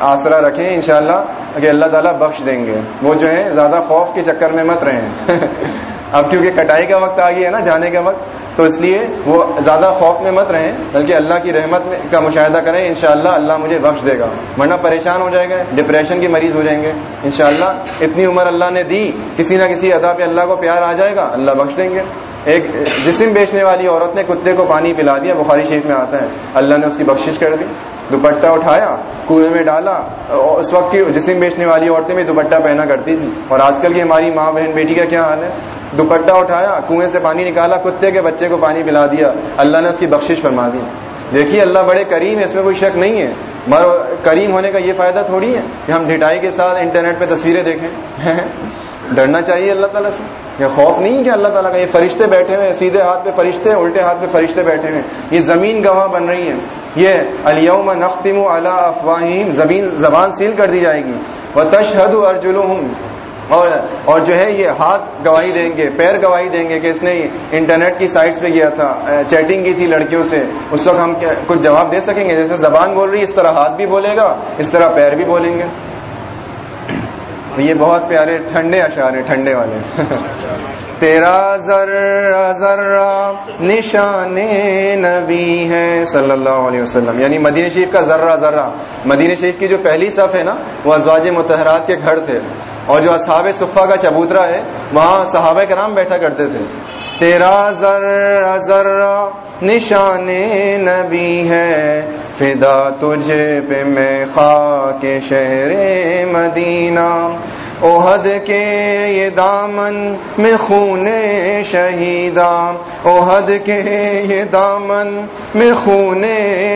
S1: آسرا رکھیں انشاءاللہ، کہ اللہ تعالیٰ بخش دیں گے۔ وہ جو ہے زیادہ خوف کے چکر میں مت رہیں۔ <laughs> اب کیونکہ کٹائی کا وقت آ گیا ہے نا، جانے کا وقت، تو اس لیے وہ زیادہ خوف میں مت رہیں، بلکہ اللہ کی رحمت کا مشاہدہ کریں، انشاءاللہ اللہ مجھے بخش دے گا۔ ورنہ پریشان ہو جائے گا ڈپریشن کے مریض ہو جائیں گے۔ انشاءاللہ اتنی عمر اللہ نے دی، کسی نہ کسی ادا پہ اللہ کو پیار آ جائے گا، اللہ بخش دیں گے۔ ایک جسم بیچنے والی عورت نے کتے کو پانی پلا دیا، بخاری شریف میں آتا ہے۔ اللہ نے اس کی بخشش کر دی۔ دوپٹہ اٹھایا کنویں میں ڈالا، اس وقت کی جسم بیچنے والی عورتیں بھی دوپٹہ پہنا کرتی تھی اور آج کل کی ہماری ماں بہن، بیٹی کا کیا حال ہے؟ دوپٹہ اٹھایا کنویں سے پانی نکالا، کتے کے بچے کو پانی پلا دیا۔ اللہ نے اس کی بخشش فرما دی۔ دیکھیے، اللہ بڑے کریم ہے اس میں کوئی شک نہیں ہے۔ مگر کریم ہونے کا یہ فائدہ تھوڑی ہے کہ ہم ڈٹائی کے ساتھ انٹرنیٹ پہ تصویریں دیکھیں۔ <laughs> ڈرنا چاہیے اللہ تعالیٰ سے۔ یہ خوف نہیں کہ اللہ تعالیٰ کا، یہ فرشتے بیٹھے ہوئے سیدھے ہاتھ پہ فرشتے الٹے ہاتھ پہ فرشتے بیٹھے ہوئے یہ زمین گواہ بن رہی ہے۔ یہ علیوم نختم اللہ افواہیم زمین، زبان سیل کر دی جائے گی۔ وہ تشہد ارجلوہم اور اور جو ہے یہ ہاتھ گواہی دیں گے، پیر گواہی دیں گے کہ اس نے انٹرنیٹ کی سائٹس پہ گیا تھا چیٹنگ کی تھی لڑکیوں سے۔ اس وقت ہم کچھ جواب دے سکیں گے؟ جیسے زبان بول رہی اس طرح ہاتھ بھی بولے گا، اس طرح پیر بھی بولیں گے۔ یہ بہت پیارے ٹھنڈے اشعار ہیں، ٹھنڈے والے۔ <laughs> تیرا ذرہ ذرہ نشان نبی ہے صلی اللہ علیہ وسلم۔ یعنی مدینہ شریف کا ذرہ ذرہ مدینہ شریف کی جو پہلی صف ہے نا، وہ ازواج متحرات کے گھر تھے۔ اور جو اصحاب صفا کا چبوترا ہے، وہاں صحابہ کرام بیٹھا کرتے تھے۔ تیرا ذرا ذرا نشان نبی ہے۔ فدا تجھے پہ میں خاک شہر مدینہ۔ اوہد کے یہ دامن میں خون شہیدا اوہد کے یہ دامن میں خون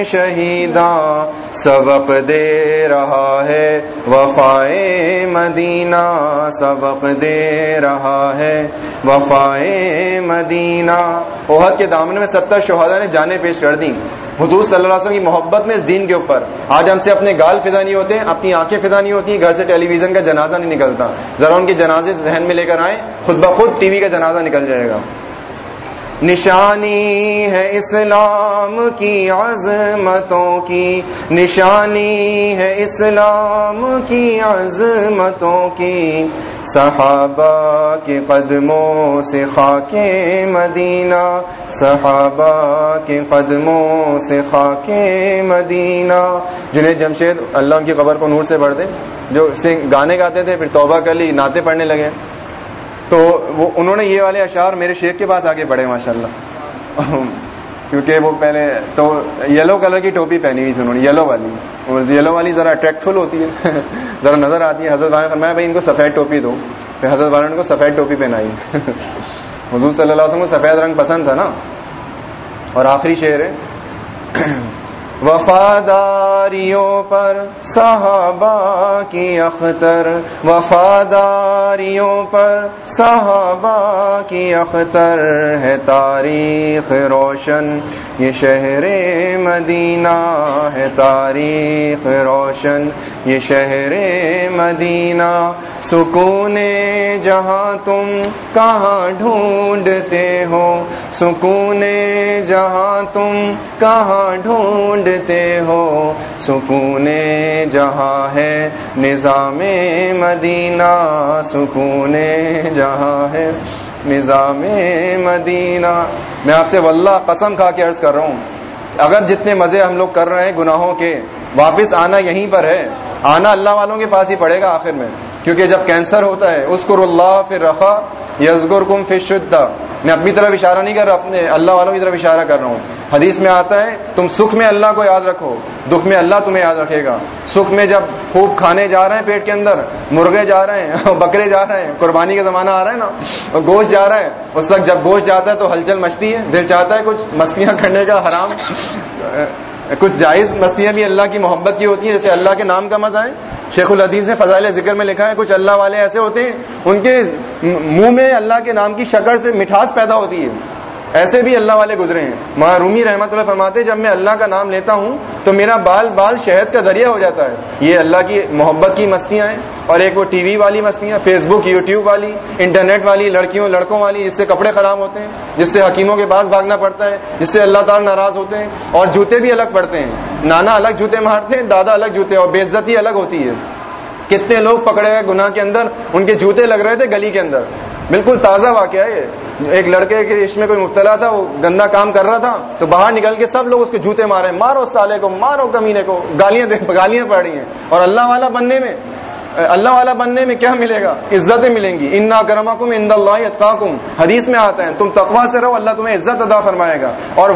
S1: شہیدا سبق دے رہا ہے وفائے مدینہ۔ سبق دے رہا ہے وفائے مدینہ۔ اوہد کے دامن میں ستر شہدا نے جانے پیش کر دی حضور صلی اللہ علیہ وسلم کی محبت میں اس دین کے اوپر۔ آج ہم سے اپنے گال فدا نہیں ہوتے، اپنی آنکھیں فدا نہیں ہوتی، گھر سے ٹیلی ویژن کا جنازہ نہیں نکل نکلتا ذرا ان کے جنازے ذہن میں لے کر آئے خود بخود ٹی وی کا جنازہ نکل جائے گا۔ نشانی ہے اسلام کی عظمتوں کی، نشانی ہے اسلام کی عظمتوں کی۔ صحابہ کے قدموں سے خاک مدینہ، صحابہ کے قدموں سے خاک مدینہ۔ جنہیں جمشید اللہ ان کی قبر کو نور سے پڑھ دے، جو گانے گاتے تھے، پھر توبہ کر لی ناطے پڑھنے لگے۔ تو وہ انہوں نے یہ والے اشعار میرے شیخ کے پاس آگے پڑھے ماشاء اللہ کیونکہ وہ پہلے تو یلو کلر کی ٹوپی پہنی ہوئی تھی انہوں نے، یلو والی۔ اور یلو والی ذرا اٹریکٹفل ہوتی ہے۔ <laughs> ذرا نظر آتی ہے، حضرت والے میں بھائی، ان کو سفید ٹوپی دو۔ پھر حضرت والے کو سفید ٹوپی پہنائی۔ <laughs> حضور صلی اللہ علیہ وسلم کو سفید رنگ پسند تھا نا۔ اور آخری شعر ہے۔ <clears throat> وفاداریوں پر صحابہ کی اختر، وفاداریوں پر صحابہ کی اختر ہے تاریخ روشن، یہ شہر مدینہ ہے تاریخ روشن، یہ شہر مدینہ، سکون جہاں تم کہاں ڈھونڈتے ہو، سکون جہاں تم کہاں ڈھونڈ کرتے ہو سکون جہاں ہے نظام مدینہ، سکون جہاں ہے نظام مدینہ۔ میں آپ سے واللہ قسم کھا کے عرض کر رہا ہوں، اگر جتنے مزے ہم لوگ کر رہے ہیں گناہوں کے واپس آنا یہیں پر ہے۔ آنا اللہ والوں کے پاس ہی پڑے گا آخر میں۔ کیونکہ جب کینسر ہوتا ہے اس کو اللہ پھر رفا یزگر کم پھر شدہ میں اپنی طرف اشارہ نہیں کر رہا، اپنے اللہ والوں کی طرف اشارہ کر رہا ہوں۔ حدیث میں آتا ہے، تم سکھ میں اللہ کو یاد رکھو۔ دکھ میں اللہ تمہیں یاد رکھے گا۔ سکھ میں جب خوب کھانے جا رہے ہیں پیٹ کے اندر، مرغے جا رہے ہیں، <laughs> بکرے جا رہے ہیں، قربانی کا زمانہ آ رہا ہے نا گوشت جا رہا ہے، اس وقت جب گوشت جاتا ہے تو ہلچل مچتی ہے، دل چاہتا ہے کچھ مستیاں کرنے کا، حرام۔ <laughs> کچھ جائز مستیاں بھی اللہ کی محبت کی ہوتی ہیں، جیسے اللہ کے نام کا مزہ ہے۔ شیخ العدیز نے فضائل ذکر میں لکھا ہے، کچھ اللہ والے ایسے ہوتے ہیں، ان کے منہ میں اللہ کے نام کی شکر سے مٹھاس پیدا ہوتی ہے۔ ایسے بھی اللہ والے گزرے ہیں۔ ماں رومی رحمت اللہ فرماتے جب میں اللہ کا نام لیتا ہوں تو میرا بال بال شہد کا ذریعہ ہو جاتا ہے۔ یہ اللہ کی محبت کی مستیاں ہیں۔ اور ایک وہ ٹی وی والی مستیاں فیس بک یوٹیوب والی، انٹرنیٹ والی، لڑکیوں، لڑکوں والی، جس سے کپڑے خراب ہوتے ہیں، جس سے حکیموں کے پاس بھاگنا پڑتا ہے، جس سے اللہ تعالیٰ ناراض ہوتے ہیں۔ اور جوتے بھی الگ پڑتے ہیں۔ نانا الگ جوتے مارتے ہیں، دادا الگ جوتے اور بے عزتی الگ ہوتی ہے۔ کتنے لوگ پکڑے گئے گناہ کے اندر، ان کے جوتے لگ رہے تھے گلی کے اندر۔ بالکل تازہ واقعہ ہے یہ۔ ایک لڑکے کے اس میں کوئی مبتلا تھا، وہ گندا کام کر رہا تھا، تو باہر نکل کے سب لوگ اس کے جوتے مارے۔ مارو سالے کو، مارو کمینے کو، گالیاں گالیاں پڑ رہی ہیں۔ اور اللہ والا بننے میں۔ اللہ والا بننے میں کیا ملے گا؟ عزتیں ملیں گی۔ انا کرما کم ان اللہ اتقاکم حدیث میں آتا ہے، تم تقوا سے رہو، اللہ تمہیں عزت ادا فرمائے گا۔ اور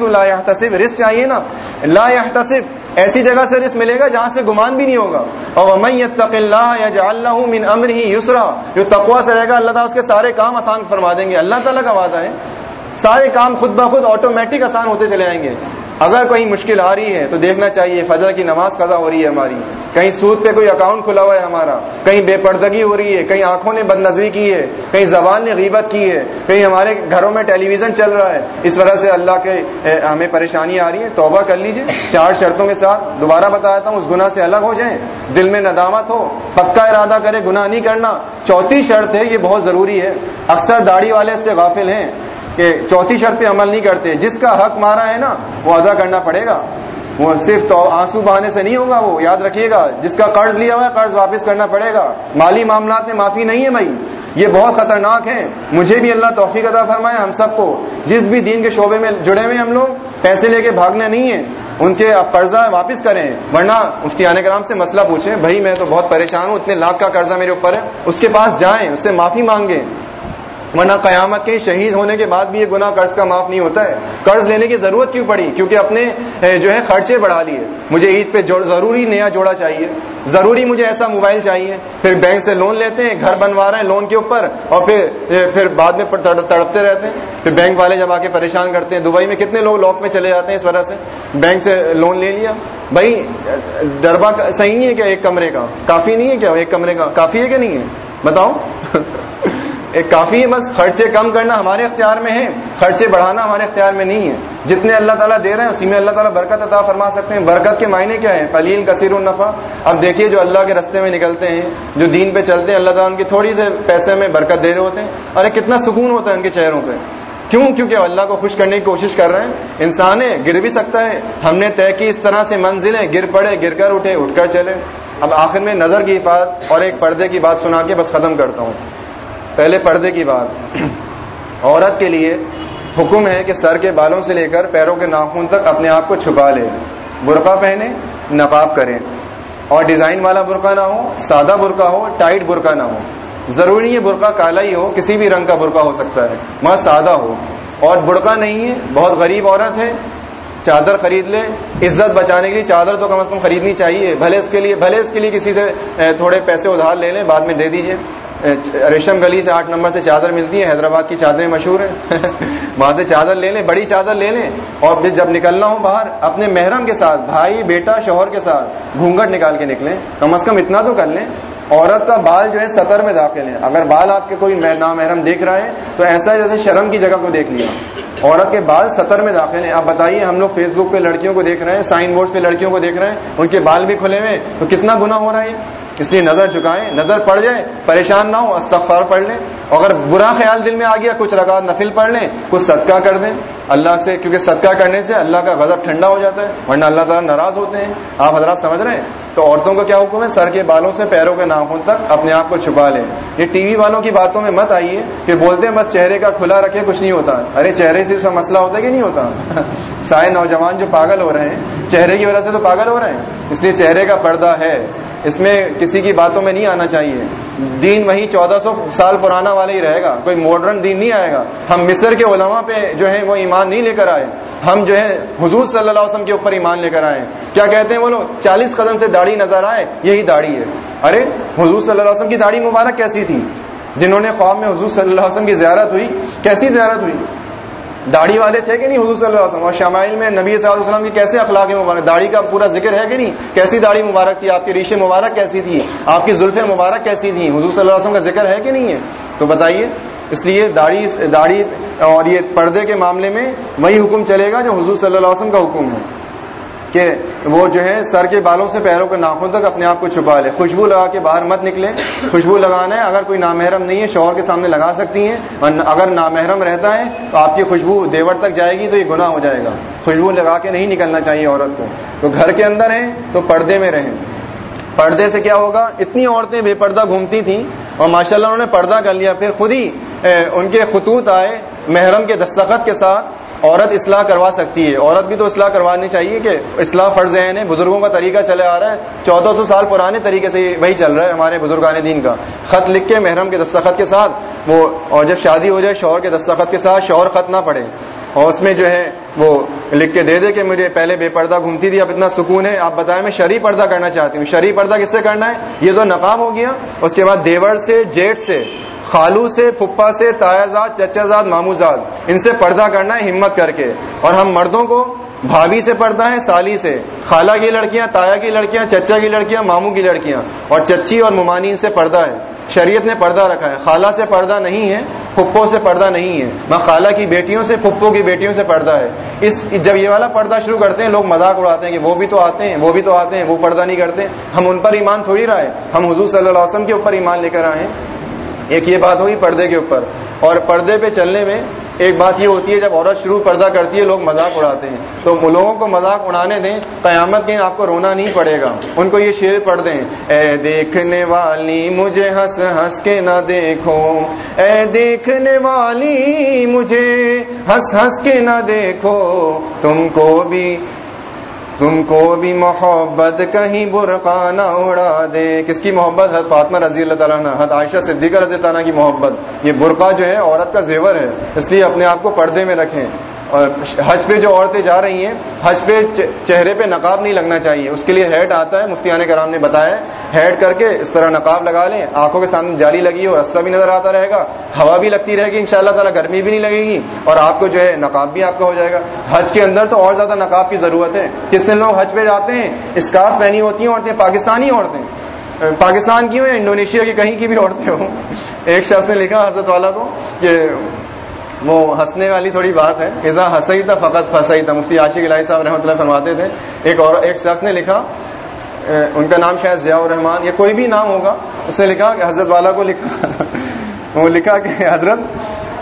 S1: لا يحتسب۔ رزق چاہیے نا؟ لا يحتسب۔ ایسی جگہ سے رزق ملے گا جہاں سے گمان بھی نہیں ہوگا۔ اور ومن يتق الله يجعل له من امره يسرا۔ جو تقوا سے رہے گا، اللہ تعالی اس کے سارے کام آسان فرما دیں گے۔ اللہ تعالی کا وعدہ ہے۔ سارے کام خود بخود آٹومیٹک آسان ہوتے چلے آئیں گے۔ اگر کوئی مشکل آ رہی ہے تو دیکھنا چاہیے فجر کی نماز قضا ہو رہی ہے ہماری۔ کہیں سود پہ کوئی اکاؤنٹ کھلا ہوا ہے ہمارا۔ کہیں بے پردگی ہو رہی ہے۔ کہیں آنکھوں نے بد نظری کی ہے۔ کہیں زبان نے غیبت کی ہے۔ کہیں ہمارے گھروں میں ٹیلی ویژن چل رہا ہے۔ اس وجہ سے اللہ کے ہمیں پریشانی آ رہی ہے۔ توبہ کر لیجیے۔ چار شرطوں کے ساتھ دوبارہ بتایا تھا اس گناہ سے الگ ہو جائیں۔ دل میں ندامت ہو۔ پکا ارادہ کرے، گناہ نہیں کرنا۔ چوتھی شرط ہے، یہ بہت ضروری ہے۔ اکثر داڑھی والے سے غافل ہیں۔ کہ چوتھی شرط پہ عمل نہیں کرتے، جس کا حق مارا ہے نا، وہ ادا کرنا پڑے گا۔ وہ صرف تو آنسو بہانے سے نہیں ہوگا، وہ یاد رکھیے گا، جس کا قرض لیا ہوا ہے، قرض واپس کرنا پڑے گا۔ مالی معاملات میں معافی نہیں ہے بھائی، یہ بہت خطرناک ہے۔ مجھے بھی اللہ توفیق عطا فرمائے، ہم سب کو۔ جس بھی دین کے شعبے میں جڑے ہوئے ہم لوگ، پیسے لے کے بھاگنے نہیں ہیں ان کے قرضہ واپس کریں، ورنہ مفتی آنے کرام سے مسئلہ پوچھیں، بھائی میں تو بہت پریشان ہوں، اتنے لاکھ کا قرضہ میرے اوپر ہے، اس کے پاس جائیں، اس سے معافی مانگیں۔ ورنہ قیامت کے شہید ہونے کے بعد بھی یہ گناہ قرض کا معاف نہیں ہوتا ہے۔ قرض لینے کی ضرورت کیوں پڑی؟ کیونکہ اپنے جو ہے خرچے بڑھا لیے۔ مجھے عید پہ ضروری نیا جوڑا چاہیے۔ ضروری مجھے ایسا موبائل چاہیے۔ پھر بینک سے لون لیتے ہیں، گھر بنوا رہے ہیں لون کے اوپر اور پھر پھر بعد میں تڑپتے رہتے ہیں۔ پھر بینک والے جب آ کے پریشان کرتے ہیں، دبئی میں کتنے لوگ لاک میں چلے جاتے ہیں اس وجہ سے؟ بینک سے لون لے لیا۔ بھائی ڈربا صحیح نہیں ہے کیا ایک کمرے کا؟ کافی نہیں ہے کیا ایک کمرے کا؟ کافی ہے کہ نہیں ہے؟ بتاؤ۔ <laughs> ایک کافی ہے، بس خرچے کم کرنا ہمارے اختیار میں ہے، خرچے بڑھانا ہمارے اختیار میں نہیں ہے۔ جتنے اللہ تعالیٰ دے رہے ہیں، اسی میں اللہ تعالیٰ برکت عطا فرما سکتے ہیں۔ برکت کے معنی کیا ہے قلیل کثیر النفع۔ اب دیکھیے جو اللہ کے رستے میں نکلتے ہیں، جو دین پہ چلتے ہیں، اللہ تعالیٰ ان کی تھوڑی سے پیسے میں برکت دے رہے ہوتے ہیں اور کتنا سکون ہوتا ہے ان کے چہروں پہ۔ کیوں؟ کیونکہ اللہ کو خوش کرنے کی کوشش کر رہے ہیں۔ انسان ہے، گر بھی سکتا ہے۔ ہم نے طے کی اس طرح سے منزل ہے گر پڑے، گر کر اٹھے، اٹھ کر چلے۔ اب آخر میں نظر کی حفاظت اور ایک پردے کی بات سنا کے بس ختم کرتا ہوں۔ پہلے پردے کی بات۔ عورت کے لیے حکم ہے کہ سر کے بالوں سے لے کر پیروں کے ناخون تک اپنے آپ کو چھپا لے۔ برقع پہنے، نقاب کریں۔ اور ڈیزائن والا برقع نہ ہو، سادہ برقع ہو، ٹائٹ برقع نہ ہو۔ ضروری ہے برقع کالا ہی ہو، کسی بھی رنگ کا برقع ہو سکتا ہے، مگر سادہ ہو۔ اور برقع نہیں ہے، بہت غریب عورت ہے، چادر خرید لے۔ عزت بچانے کے لیے چادر تو کم از کم خریدنی چاہیے۔ بھلے اس کے لیے، بھلے اس کے لیے کسی سے تھوڑے پیسے ادھار لے لیں، بعد میں دے دیجیے ریشم گلی سے آٹھ نمبر سے چادر ملتی ہے، حیدرآباد کی چادریں مشہور ہیں۔ <laughs> وہاں سے چادر لے لیں، بڑی چادر لے لیں۔ اور جب نکلنا ہو باہر، اپنے محرم کے ساتھ، بھائی، بیٹا، شوہر کے ساتھ گھونگٹ نکال کے نکلیں۔ کم از کم اتنا تو کر لیں۔ عورت کا بال جو ہے سطر میں داخل ہے۔ اگر بال آپ کے کوئی نامحرم دیکھ رہا ہے، تو ایسا جیسے شرم کی جگہ کو دیکھ لیا۔ عورت کے بال سطر میں داخل ہیں۔ آپ بتائیے، ہم لوگ فیس بک پہ لڑکیوں کو دیکھ رہے ہیں سائن بورڈ پہ لڑکیوں کو دیکھ رہے ہیں، ان کے بال بھی کھلے ہوئے تو کتنا گنا ہو رہا ہے اس لیے نظر چکائیں نظر پڑ جائے، پریشان نہ ہو، استغفار پڑھ لیں۔ اگر برا خیال دل میں آ گیا، کچھ رکعت نفل پڑھ لیں، کچھ صدقہ کر دیں۔ اللہ سے، کیونکہ صدقہ کرنے سے اللہ کا غضب ٹھنڈا ہو جاتا ہے، ورنہ اللہ تعالیٰ ناراض ہوتے ہیں۔ آپ حضرات سمجھ رہے ہیں؟ تو عورتوں کا کیا حکم ہے؟ سر کے بالوں سے، پیروں کے ناخن تک اپنے آپ کو چھپا لیں۔ یہ ٹی وی والوں کی باتوں میں مت آئیے کہ بولتے ہیں بس چہرے کا کھلا رکھے، کچھ نہیں ہوتا۔ ارے چہرے سے مسئلہ ہوتا ہے کہ نہیں ہوتا؟ <laughs> سارے نوجوان جو پاگل ہو رہے ہیں، چہرے کی وجہ سے تو پاگل ہو رہے ہیں۔ اس لیے چہرے کا پردہ ہے۔ اس میں کسی کی باتوں میں نہیں آنا چاہیے۔ دین وہی چودہ سو سال پرانا والا ہی رہے گا۔ کوئی ماڈرن دین نہیں آئے گا۔ ہم مصر کے علماء پہ جو ہے وہ ایمان نہیں لے کر آئے۔ ہم جو ہے حضور صلی اللہ علیہ وسلم کے اوپر ایمان لے کر آئے۔ کیا کہتے ہیں وہ لوگ؟ چالیس قدم سے داڑھی نظر آئے، یہی داڑھی ہے۔ ارے حضور صلی اللہ علیہ وسلم کی داڑھی مبارک کیسی تھی؟ جنہوں نے خواب میں حضور صلی اللہ علیہ وسلم کی زیارت ہوئی، کیسی زیارت ہوئی؟ داڑھی والے تھے کہ نہیں حضور صلی اللہ علیہ وسلم؟ اور شمائل میں نبی صلی اللہ علیہ وسلم کی کیسے اخلاق مبارک؟ داڑھی کا پورا ذکر ہے کہ نہیں؟ کیسی داڑھی مبارک تھی؟ آپ کی ریش مبارک کیسی تھی؟ آپ کی زلف مبارک کیسی تھی حضور صلی اللہ علیہ وسلم کا ذکر ہے کہ نہیں ہے؟ تو بتائیے، اس لیے داڑھی داڑھی اور یہ پردے کے معاملے میں وہی حکم چلے گا جو حضور صلی اللہ علیہ وسلم کا حکم ہے۔ کہ وہ جو ہے سر کے بالوں سے پیروں کے ناخن تک اپنے آپ کو چھپا لے۔ خوشبو لگا کے باہر مت نکلے۔ خوشبو لگانا ہے، اگر کوئی نامحرم نہیں ہے، شوہر کے سامنے لگا سکتی ہیں۔ اگر نامحرم رہتا ہے، تو آپ کی خوشبو دیور تک جائے گی تو یہ گناہ ہو جائے گا۔ خوشبو لگا کے نہیں نکلنا چاہیے عورت کو۔ تو گھر کے اندر ہیں، تو پردے میں رہیں۔ پردے سے کیا ہوگا؟ اتنی عورتیں بے پردہ گھومتی تھیں اور ماشاء اللہ انہوں نے پردہ کر لیا۔ پھر خود ہی ان کے خطوط آئے محرم کے دستخط کے ساتھ۔ عورت اصلاح کروا سکتی ہے۔ عورت بھی تو اصلاح کروانی چاہیے کہ اصلاح فرض ہے، بزرگوں کا طریقہ چلے آ رہا ہے۔ چودہ سو سال پرانے طریقے سے وہی چل رہا ہے ہمارے بزرگان دین کا۔ خط لکھ کے محرم کے دستخط کے ساتھ وہ اور جب شادی ہو جائے شوہر کے دستخط کے ساتھ شوہر خط نہ پڑے اور اس میں جو ہے وہ لکھ کے دے دے کہ مجھے پہلے بے پردہ گھومتی تھی، اب اتنا سکون ہے۔ آپ بتائیں میں شری پردہ کرنا چاہتی ہوں۔ شری پردہ کس سے کرنا ہے؟ یہ تو نقاب ہو گیا، اس کے بعد دیور سے جیٹ سے۔ خالو سے پھپا سے، تایا زاد، چچا زاد، مامو زاد۔ ان سے پردہ کرنا ہے، ہمت کر کے۔ اور ہم مردوں کو بھابھی سے پردہ ہے سالی سے۔ خالہ کی لڑکیاں، تایا کی لڑکیاں، چچا کی لڑکیاں ماموں کی لڑکیاں۔ اور چچی اور ممانی ان سے پردہ ہے شریعت نے پردہ رکھا ہے۔ خالہ سے پردہ نہیں ہے پھپھو سے پردہ نہیں ہے۔ میں خالہ کی بیٹیوں سے پھپھو کی بیٹیوں سے پردہ ہے۔ اس، جب یہ والا پردہ شروع کرتے ہیں، لوگ مذاق اڑاتے ہیں کہ وہ بھی تو آتے ہیں، وہ بھی تو آتے ہیں، وہ پردہ نہیں کرتے۔ ہم ان پر ایمان تھوڑی رہا ہے۔ ہم حضور صلی اللہ علیہ وسلم کے اوپر ایمان لے کر آئے ہیں۔ ایک یہ بات ہوئی پردے کے اوپر۔ اور پردے پہ چلنے میں ایک بات یہ ہوتی ہے، جب عورت شروع پردہ کرتی ہے، لوگ مذاق اڑاتے ہیں۔ تو لوگوں کو مذاق اڑانے دیں، قیامت کے آپ کو رونا نہیں پڑے گا۔ ان کو یہ شعر پڑھ دیں، اے دیکھنے والی، مجھے ہنس ہنس کے نہ دیکھو۔ اے دیکھنے والی، مجھے ہنس ہنس کے نہ دیکھو۔ تم کو بھی تم کو بھی محبت کہیں برقانہ اڑا دے۔ کس کی محبت؟ حضرت فاطمہ رضی اللہ تعالیٰ حضرت عائشہ صدیقہ رضی اللہ کی محبت۔ یہ برقع جو ہے، عورت کا زیور ہے، اس لیے اپنے آپ کو پردے میں رکھیں۔ حج پہ جو عورتیں جا رہی ہیں، حج پہ چہرے پہ نقاب نہیں لگنا چاہیے۔ اس کے لیے ہیڈ آتا ہے مفتیان کرام نے بتایا۔ ہیڈ کر کے اس طرح نقاب لگا لیں۔ آنکھوں کے سامنے جاری لگی ہو رستہ بھی نظر آتا رہے گا۔ ہوا بھی لگتی رہے گی ان شاء اللہ تعالیٰ گرمی بھی نہیں لگے گی۔ اور آپ کو جو ہے نقاب بھی آپ کا ہو جائے گا۔ حج کے اندر تو اور زیادہ نقاب کی ضرورت ہے۔ کتنے لوگ حج پہ جاتے ہیں؟ اسکارف پہنی ہوتی ہیں عورتیں، پاکستانی عورتیں۔ پاکستان کی ہوں یا انڈونیشیا کی کہیں کی بھی عورتیں ہوں۔ ایک شخص نے لکھا، حضرت والا کو، کہ وہ ہنسنے والی تھوڑی بات ہے۔ ایزا ہنسائی تھا فقط پھنسائی تھا مفتی عاشق الہی صاحب رحمۃ اللہ فرماتے تھے۔ ایک اور، ایک شخص نے لکھا ان کا نام شاید ضیاء الرحمان یا کوئی بھی نام ہوگا، اس نے لکھا کہ حضرت والا کو لکھا۔ <laughs> وہ لکھا کہ حضرت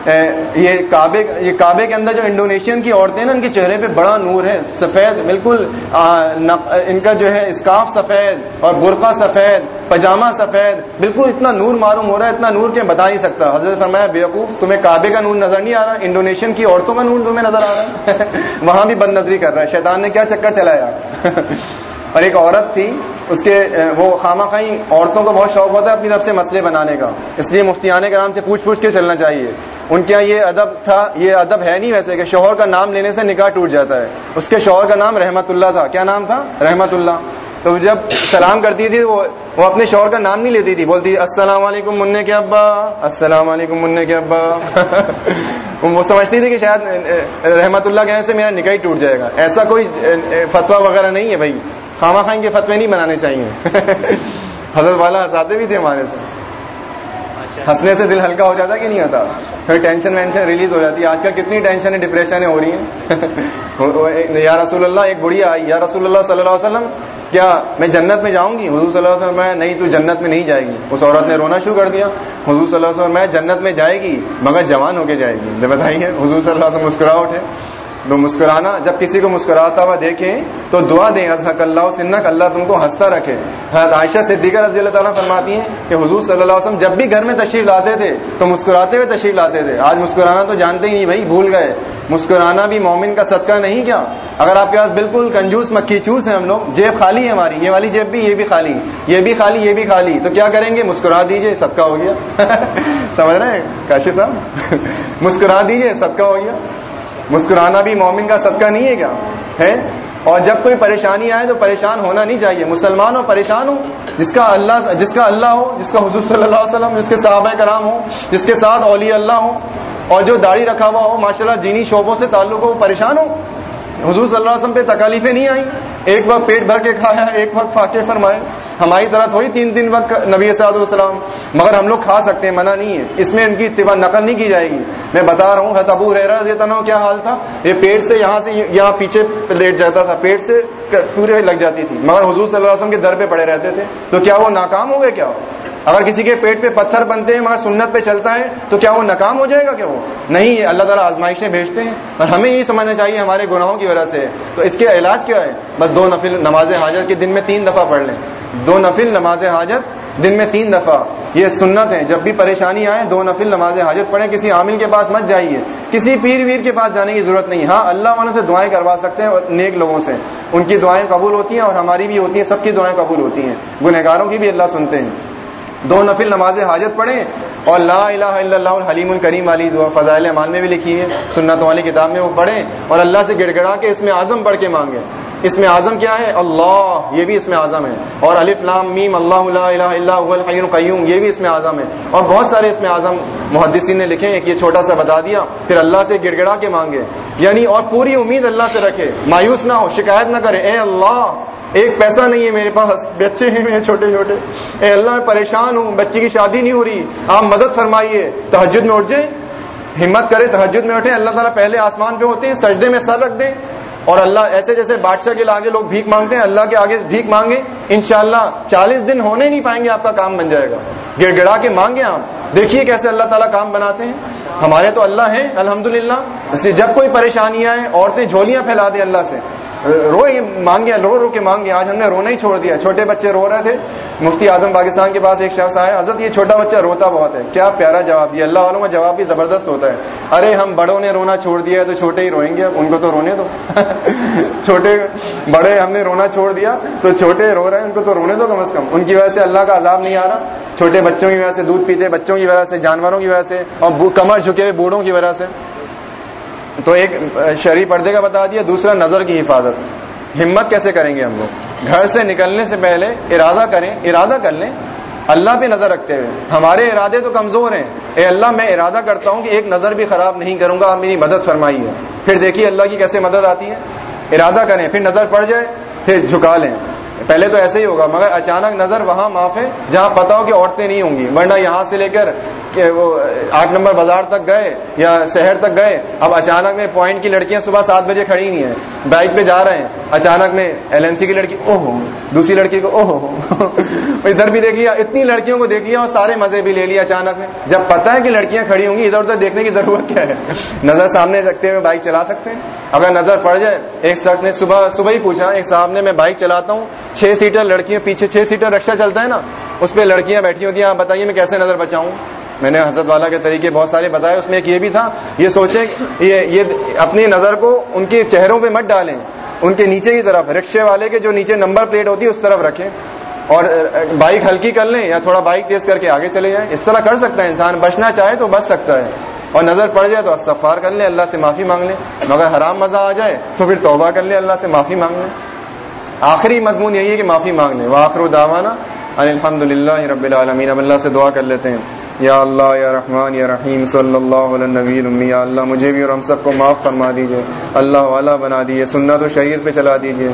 S1: یہ کعبے یہ کعبے کے اندر جو انڈونیشین کی عورتیں ہیں نا، ان کے چہرے پہ بڑا نور ہے، سفید، بالکل ان کا جو ہے اسکاف سفید اور برقع سفید پاجامہ سفید، بالکل اتنا نور معلوم ہو رہا ہے، اتنا نور کہ بتا نہیں سکتا۔ حضرت فرمایا، بیوقوف، تمہیں کعبے کا نور نظر نہیں آ رہا، انڈونیشین کی عورتوں کا نور تمہیں نظر آ رہا ہے۔ <laughs> وہاں بھی بد نظری کر رہا ہے۔ شیطان نے کیا چکر چلایا؟ <laughs> اور ایک عورت تھی، اس کے، وہ خامہ خائی عورتوں کو بہت شوق ہوتا ہے اپنی طرف سے مسئلے بنانے کا۔ اس لیے مفتیان کے نام سے پوچھ پوچھ کے چلنا چاہیے۔ ان کے یہاں یہ ادب تھا، یہ ادب ہے نہیں ویسے کہ شوہر کا نام لینے سے نکاح ٹوٹ جاتا ہے۔ اس کے شوہر کا نام رحمت اللہ تھا۔ کیا نام تھا؟ رحمت اللہ۔ تو جب سلام کرتی تھی وہ وہ اپنے شوہر کا نام نہیں لیتی تھی، بولتی السلام علیکم منع کے ابا؟ السلام علیکم منع کے ابا؟ <laughs> وہ سمجھتی تھی کہ شاید، رحمت اللہ کہنے سے میرا نکاح ٹوٹ جائے گا۔ ایسا کوئی، فتویٰ وغیرہ نہیں ہے بھائی۔ خامہ خان کے فتوے نہیں بنانے چاہیے۔ <laughs> حضرت والا ہنساتے بھی تھے ہمارے سے ہنسنے سے دل ہلکا ہو جاتا کہ نہیں ہوتا؟ پھر ٹینشن وینشن ریلیز ہو جاتی ہے۔ آج کل کتنی ٹینشن ڈپریشن ہو رہی ہیں۔ <laughs> یا رسول اللہ، ایک بڑھیا آئی، یا رسول اللہ صلی اللہ علیہ وسلم، کیا میں جنت میں جاؤں گی؟ حضور صلی اللہ علیہ وسلم میں نہیں، تو جنت میں نہیں جائے گی۔ اس عورت نے رونا شروع کر دیا۔ حضور صلی اللہ علیہ وسلم میں جنت میں جائے گی، مگر جوان ہو کے جائے گی۔ بتائیے، حضور صلی اللہ علیہ وسلم مسکرا اٹھے۔ تو مسکرانا، جب کسی کو مسکراتا ہوا دیکھیں تو دعا دیں ازحق اللہ، سنک اللہ، تم کو ہنستا رکھے۔ حضرت عائشہ صدیقہ رضی اللہ تعالیٰ فرماتی ہیں کہ حضور صلی اللہ علیہ وسلم جب بھی گھر میں تشریف لاتے تھے، تو مسکراتے ہوئے تشریف لاتے تھے۔ آج مسکرانا تو جانتے ہی نہیں بھائی، بھول گئے۔ مسکرانا بھی مومن کا صدقہ نہیں کیا۔ اگر آپ کے پاس بالکل کنجوس، مکھی چوس ہیں ہم لوگ، جیب خالی ہے ہماری۔ یہ والی جیب بھی، یہ بھی خالی۔ یہ بھی خالی، یہ بھی خالی۔ تو کیا کریں گے؟ مسکرا دیجیے، صدقہ ہو گیا۔ <laughs> سمجھ رہے ہیں؟ کاشی صاحب؟ <laughs> مسکرا دیجیے، صدقہ ہو گیا۔ مسکرانا بھی مومن کا صدقہ نہیں ہے کیا؟ ہے؟ اور جب کوئی پریشانی آئے تو پریشان ہونا نہیں چاہیے۔ مسلمان ہو، پریشان ہو، جس کا اللہ، جس کا اللہ ہو، جس کا حضور صلی اللہ علیہ وسلم، جس کے صحابہ کرام ہو جس کے ساتھ اولیاء اللہ ہو اور جو داڑھی رکھا ہوا ہو ماشاء اللہ جینی شعبوں سے تعلق ہو پریشان ہو۔ حضور صلی اللہ علیہ وسلم پہ تکالیفیں نہیں آئیں۔ ایک وقت پیٹ بھر کے کھایا، ایک وقت فاقے فرمائے۔ ہماری طرح تھوڑی تین تین وقت نبی صاحب السلام مگر ہم لوگ کھا سکتے ہیں، منع نہیں ہے۔ اس میں ان کی اتباع نقل نہیں کی جائے گی۔ میں بتا رہا ہوں حت ابو رضی اللہ کیا حال تھا؟ یہ پیٹ سے یہاں سے یہاں پیچھے لیٹ جاتا تھا۔ پیٹ سے پورے لگ جاتی تھی۔ مگر حضور صلی اللہ علیہ وسلم کے در پہ پڑے رہتے تھے۔ تو کیا وہ ناکام ہو گئے کیا؟ اگر کسی کے پیٹ پہ پتھر بنتے ہیں، مگر سنت پہ چلتا ہے، تو کیا وہ ناکام ہو جائے گا کیا وہ؟ نہیں اللہ تعالیٰ آزمائشیں بھیجتے ہیں، اور ہمیں یہ سمجھنا چاہیے ہمارے گناہوں کی وجہ سے۔ تو اس کے علاج کیا ہے؟ بس دو نفل نماز حاجت کے دن میں تین دفعہ پڑھ لیں۔ دو نفل نماز حاجت دن میں تین دفعہ۔ یہ سنت ہے، جب بھی پریشانی آئے، دو نفل نماز حاجت پڑھیں۔ کسی عامل کے پاس مت جائیے۔ کسی پیر ویر کے پاس جانے کی ضرورت نہیں۔ ہاں اللہ والوں سے دعائیں کروا سکتے ہیں اور نیک لوگوں سے۔ ان کی دعائیں قبول ہوتی ہیں اور ہماری بھی ہوتی ہیں، سب کی دعائیں قبول ہوتی ہیں۔ گنہگاروں کی بھی اللہ سنتے ہیں۔ دو نفل نماز حاجت پڑھیں اور لا الہ الا اللہ الحلیم الکریم والی فضائل امان میں بھی لکھی ہے سنت والی کتاب میں وہ پڑھیں اور اللہ سے گڑ گڑا کے اس میں اعظم پڑھ کے مانگے اس میں اعظم کیا ہے؟ اللہ، یہ بھی اس میں اعظم ہے۔ اور الف لام میم، اللہ لا الہ الا هو الحی القیوم، یہ بھی اس میں اعظم ہے۔ اور بہت سارے اس میں اعظم محدثین نے لکھے ہیں کہ یہ چھوٹا سا بتا دیا۔ پھر اللہ سے گڑ گڑا کے مانگے۔ یعنی اور پوری امید اللہ سے رکھے۔ مایوس نہ ہو، شکایت نہ کرے۔ اے اللہ، ایک پیسہ نہیں ہے میرے پاس۔ بچے ہیں میرے چھوٹے چھوٹے۔ اے اللہ، میں پریشان ہوں۔ بچی کی شادی نہیں ہو رہی۔ آپ مدد فرمائیے۔ تحجد میں اٹھ جائیں۔ ہمت کرے تحجد میں اٹھے اللہ تعالیٰ پہلے آسمان پہ ہوتے ہیں، سجدے میں سر رکھ دیں۔ اور اللہ ایسے جیسے بادشاہ کے آگے لوگ بھیک مانگتے ہیں، اللہ کے آگے بھیک مانگے انشاءاللہ چالیس دن ہونے نہیں پائیں گے، آپ کا کام بن جائے گا۔ گڑ گڑا کے مانگے آپ۔ دیکھیے کیسے اللہ تعالیٰ کام بناتے ہیں۔ ہمارے تو اللہ ہیں، الحمدللہ۔ اس لیے جب کوئی پریشانی آئے عورتیں جھولیاں پھیلا دیں اللہ سے۔ رو مانگے رو رو کے مانگے آج ہم نے رونا ہی چھوڑ دیا۔ چھوٹے بچے رو رہے تھے۔ مفتی اعظم پاکستان کے پاس ایک شخص آیا، حضرت، یہ چھوٹا بچہ روتا بہت ہے۔ کیا پیارا جواب دیا۔ اللہ والوں کا جواب بھی زبردست ہوتا ہے۔ ارے، ہم بڑوں نے رونا چھوڑ دیا ہے تو چھوٹے ہی روئیں گے۔ ان کو تو رونے دو۔ <laughs> چھوٹے بڑے ہم نے رونا چھوڑ دیا، تو چھوٹے رو رہے ہیں، ان کو تو رونے دو کم از کم۔ ان کی وجہ سے اللہ کا عذاب نہیں آ رہا۔ چھوٹے بچوں کی وجہ سے، دودھ پیتے بچوں کی وجہ سے، جانوروں کی وجہ سے، اور کمر جھکے ہوئے بوڑھوں کی وجہ سے۔ تو ایک شہری پردے کا بتا دیا، دوسرا نظر کی حفاظت۔ ہمت کیسے کریں گے ہم لوگ؟ گھر سے نکلنے سے پہلے ارادہ کریں، ارادہ کر لیں۔ اللہ پہ نظر رکھتے ہوئے۔ ہمارے ارادے تو کمزور ہیں۔ اے اللہ، میں ارادہ کرتا ہوں کہ ایک نظر بھی خراب نہیں کروں گا میری مدد فرمائی ہے پھر دیکھیے اللہ کی کیسے مدد آتی ہے۔ ارادہ کریں، پھر نظر پڑ جائے، پھر جھکا لیں۔ پہلے تو ایسے ہی ہوگا، مگر اچانک نظر وہاں معاف ہے، جہاں پتا ہو کہ عورتیں نہیں ہوں گی۔ ورنہ یہاں سے لے کر کہ وہ آٹھ نمبر بازار تک گئے یا شہر تک گئے، اب اچانک میں پوائنٹ کی لڑکیاں صبح سات بجے کھڑی ہوئی ہیں، بائک پہ جا رہے ہیں، اچانک میں ایل ایم سی کی لڑکی او ہو دوسری لڑکی کو او ہو ادھر بھی دیکھ لیا، اتنی لڑکیوں کو دیکھ لیا اور سارے مزے بھی لے لیا اچانک میں۔ جب پتا ہے کہ لڑکیاں کھڑی ہوں گی، ادھر ادھر دیکھنے کی ضرورت کیا ہے؟ نظر سامنے رکھتے ہوئے بائک چلا سکتے ہیں۔ اگر نظر پڑ جائے، ایک شخص نے صبح صبح ہی پوچھا، ایک صاحب نے میں بائک چلاتا ہوں چھ سیٹر لڑکیاں پیچھے چھ سیٹر رکشا چلتا ہے نا، اس پہ لڑکیاں بیٹھی ہوتی ہیں، آپ بتائیے میں کیسے نظر بچاؤں؟ میں نے حضرت والا کے طریقے بہت سارے بتائے، اس میں ایک یہ بھی تھا، یہ سوچیں، یہ اپنی نظر کو ان کے چہروں پہ مت ڈالیں، ان کے نیچے کی طرف، رکشے والے کے جو نیچے نمبر پلیٹ ہوتی ہے، اس طرف رکھیں۔ اور بائک ہلکی کر لیں یا تھوڑا بائک تیز کر کے آگے چلے جائیں، اس طرح کر سکتا ہے انسان، بچنا چاہے تو بچ سکتا ہے۔ اور نظر پڑ جائے تو استغفار کر لیں، اللہ سے معافی مانگ لیں، مگر حرام مزہ آ جائے تو پھر توبہ کر لیں، اللہ سے معافی مانگ لیں۔ آخری مضمون یہی ہے کہ معافی مانگنے لیں وہ آخر داوانا الحمد للہ رب العالمین۔ اب اللہ سے دعا کر لیتے ہیں۔ یا اللہ یا رحمان یا رحیم صلی اللہ علیہ نبی یا اللہ مجھے بھی اور ہم سب کو معاف فرما دیجیے اللہ والا بنا دیجیے سننا تو شہید پہ چلا دیجیے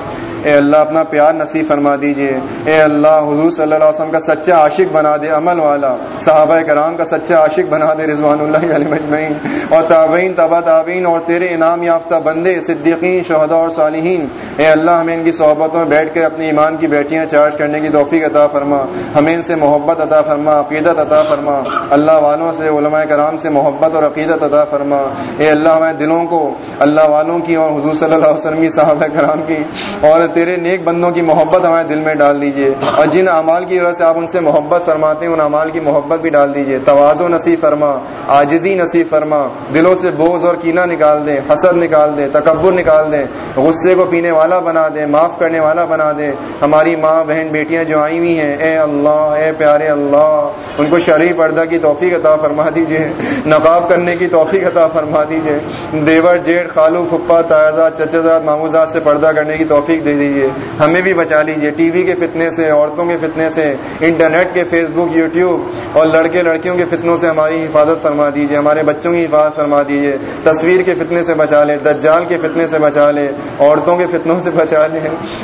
S1: اے اللہ اپنا پیار نصیب فرما دیجیے اے اللہ حضور صلی اللہ علیہ وسلم کا سچا عاشق بنا دے، عمل والا۔ صحابہ کرام کا سچا عاشق بنا دے، رضوان اللہ علیہ مجمعین اور تابعین تبا تابعین اور تیرے انعام یافتہ بندے، صدیقین، شہداء اور صالحین۔ اے اللہ ہمیں ان کی صحبتوں میں بیٹھ کر اپنی ایمان کی بیٹیاں چارج کرنے کی توفیق عطا فرما۔ ہمیں ان سے محبت عطا فرما، عقیدت عطا فرما۔ اللہ والوں سے، علماء کرام سے محبت اور عقیدت عطا فرما۔ اے اللہ ہمارے دلوں کو اللہ والوں کی اور حضور صلی اللہ علیہ وسلم کی، صحابہ کرام کی اور تیرے نیک بندوں کی محبت ہمارے دل میں ڈال دیجیے اور جن اعمال کی وجہ سے آپ ان سے محبت فرماتے ہیں، ان اعمال کی محبت بھی ڈال دیجیے توازو نصیب فرما آجزی نصیب فرما۔ دلوں سے بوجھ اور کینہ نکال دیں حسد نکال دیں تکبر نکال دیں غصے کو پینے والا بنا دیں معاف کرنے والا بنا دیں ہماری ماں بہن بیٹیاں جو آئی ہوئی ہیں، اے اللہ، اے پیارے اللہ، ان کو شرعی پردہ کی توفیق عطا فرما دیجیے۔ نقاب کرنے کی توفیق عطا فرما دیجیے۔ دیور جیٹ خالو پھپا تازاد چچا ماموزاد سے پردہ کرنے کی توفیق دے دیجیے۔ ہمیں بھی بچا لیجیے۔ ٹی وی کے فتنے سے، عورتوں کے فتنے سے، انٹرنیٹ کے فیس بک یوٹیوب اور لڑکے، لڑکیوں کے فتنوں سے ہماری حفاظت فرما دیجیے۔ ہمارے بچوں کی حفاظت فرما دیجیے۔ تصویر کے فتنے سے بچا لے، دجال کے فتنے سے بچا لے، عورتوں کے فتنوں سے بچا لے۔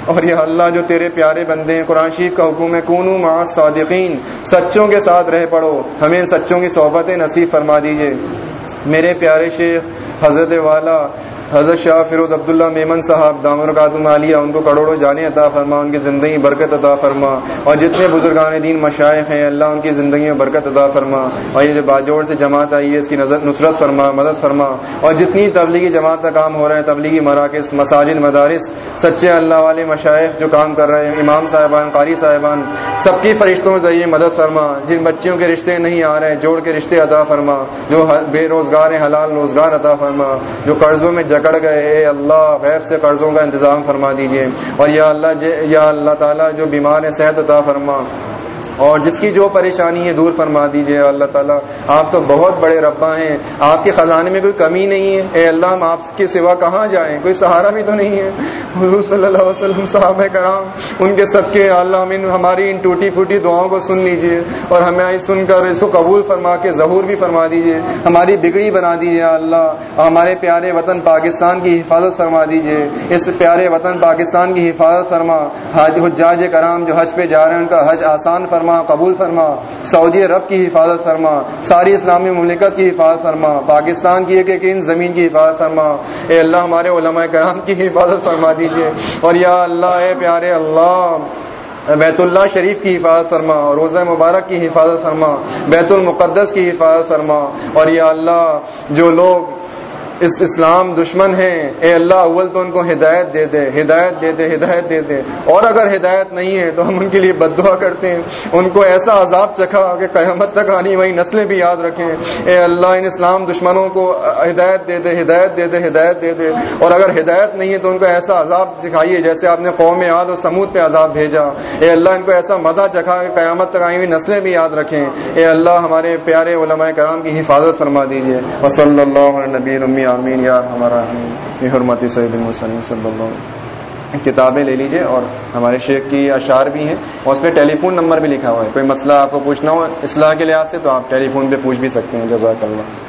S1: اور یہ اللہ، جو تیرے پیارے بندے ہیں، قرآن شیف کا حکم ہے، کونو مع صادقین سچوں کے ساتھ رہ پڑو ہمیں سچوں کی صحبت نصیب فرما دیجیے۔ میرے پیارے شیخ حضرت والا حضرت شاہ فیروز عبداللہ میمن صاحب دامر قاتم عالیہ ان کو کروڑوں جانے عطا فرما، ان کی زندگی برکت عطا فرما، اور جتنے بزرگان دین مشائق ہیں، اللہ ان کی زندگی میں برکت عطا فرما، اور یہ جو باجوڑ سے جماعت آئی ہے، اس کی نظر نصرت فرما، مدد فرما، اور جتنی تبلیغی جماعت کا کام ہو رہا ہے، تبلیغی مراکز، مساجد، مدارس، سچے اللہ والے مشائق جو کام کر رہے ہیں، امام صاحبان، قاری صاحبان، سب کی فرشتوں کے ذریعے مدد فرما، جن بچیوں کے رشتے نہیں آ رہے، جوڑ کے رشتے عطا فرما، جو بے روزگار ہیں، حلال روزگار عطا فرما، جو قرضوں میں جکڑ گئے، اے اللہ، غیب سے قرضوں کا انتظام فرما دیجیے۔ اور یا اللہ یا اللہ تعالیٰ، جو بیمار ہے صحت عطا فرما۔ اور جس کی جو پریشانی ہے دور فرما دیجیے اللہ تعالیٰ، آپ تو بہت بڑے ربا ہیں، آپ کے خزانے میں کوئی کمی نہیں ہے۔ اے اللہ، ہم آپ کے سوا کہاں جائیں؟ کوئی سہارا بھی تو نہیں ہے۔ حضور صلی اللہ علیہ وسلم صاحب کرام، ان کے سب کے اللہ ہماری ان ٹوٹی پھوٹی دعاؤں کو سن لیجیے اور ہمیں سن کر اس کو قبول فرما کے ظہور بھی فرما دیجیے۔ ہماری بگڑی بنا دیجیے اللہ، ہمارے پیارے وطن پاکستان کی حفاظت فرما دیجیے۔ اس پیارے وطن پاکستان کی حفاظت فرما۔ حج حجاج کرام جو حج پہ جا رہے ہیں، ان کا حج آسان فرما۔ فرما، قبول فرما، سعودی عرب کی حفاظت فرما، ساری اسلامی مملکت کی حفاظت فرما، پاکستان کی ایک ایک ان زمین کی حفاظت فرما۔ اے اللہ، ہمارے علماء کرام کی حفاظت فرما دیجیے اور یا اللہ، اے پیارے اللہ، بیت اللہ شریف کی حفاظت فرما، روزہ مبارک کی حفاظت فرما، بیت المقدس کی حفاظت فرما۔ اور یا اللہ، جو لوگ اس اسلام دشمن ہیں، اے اللہ اول تو ان کو ہدایت دے دے، ہدایت دے دے، ہدایت دے دے۔ اور اگر ہدایت نہیں ہے تو ہم ان کے لیے بد دعا کرتے ہیں۔ ان کو ایسا عذاب چکھا کہ قیامت تک آنی، وہی نسلیں بھی یاد رکھیں۔ اے اللہ، ان اسلام دشمنوں کو ہدایت دے دے، ہدایت دے دے، ہدایت دے دے۔ اور اگر ہدایت نہیں ہے تو ان کو ایسا عذاب سکھائیے جیسے آپ نے قوم یاد اور سمود پہ عذاب بھیجا۔ اے اللہ، ان کو ایسا مزہ چکھا کہ قیامت تک آئی ہوئی نسلیں بھی یاد رکھیں۔ اے اللہ، ہمارے پیارے علماء کرام کی حفاظت فرما دیجیے وصلی اللہ علیہ نبی آمین یا ہمارا حرمت سید المسلم صلی اللہ علیہ کتابیں لے لیجیے اور ہمارے شیخ کی اشعار بھی ہیں اور اس پہ ٹیلی فون نمبر بھی لکھا ہوا ہے۔ کوئی مسئلہ آپ کو پوچھنا ہو اصلاح کے لحاظ سے تو آپ ٹیلی فون پہ پوچھ بھی سکتے ہیں۔ جزاک اللہ۔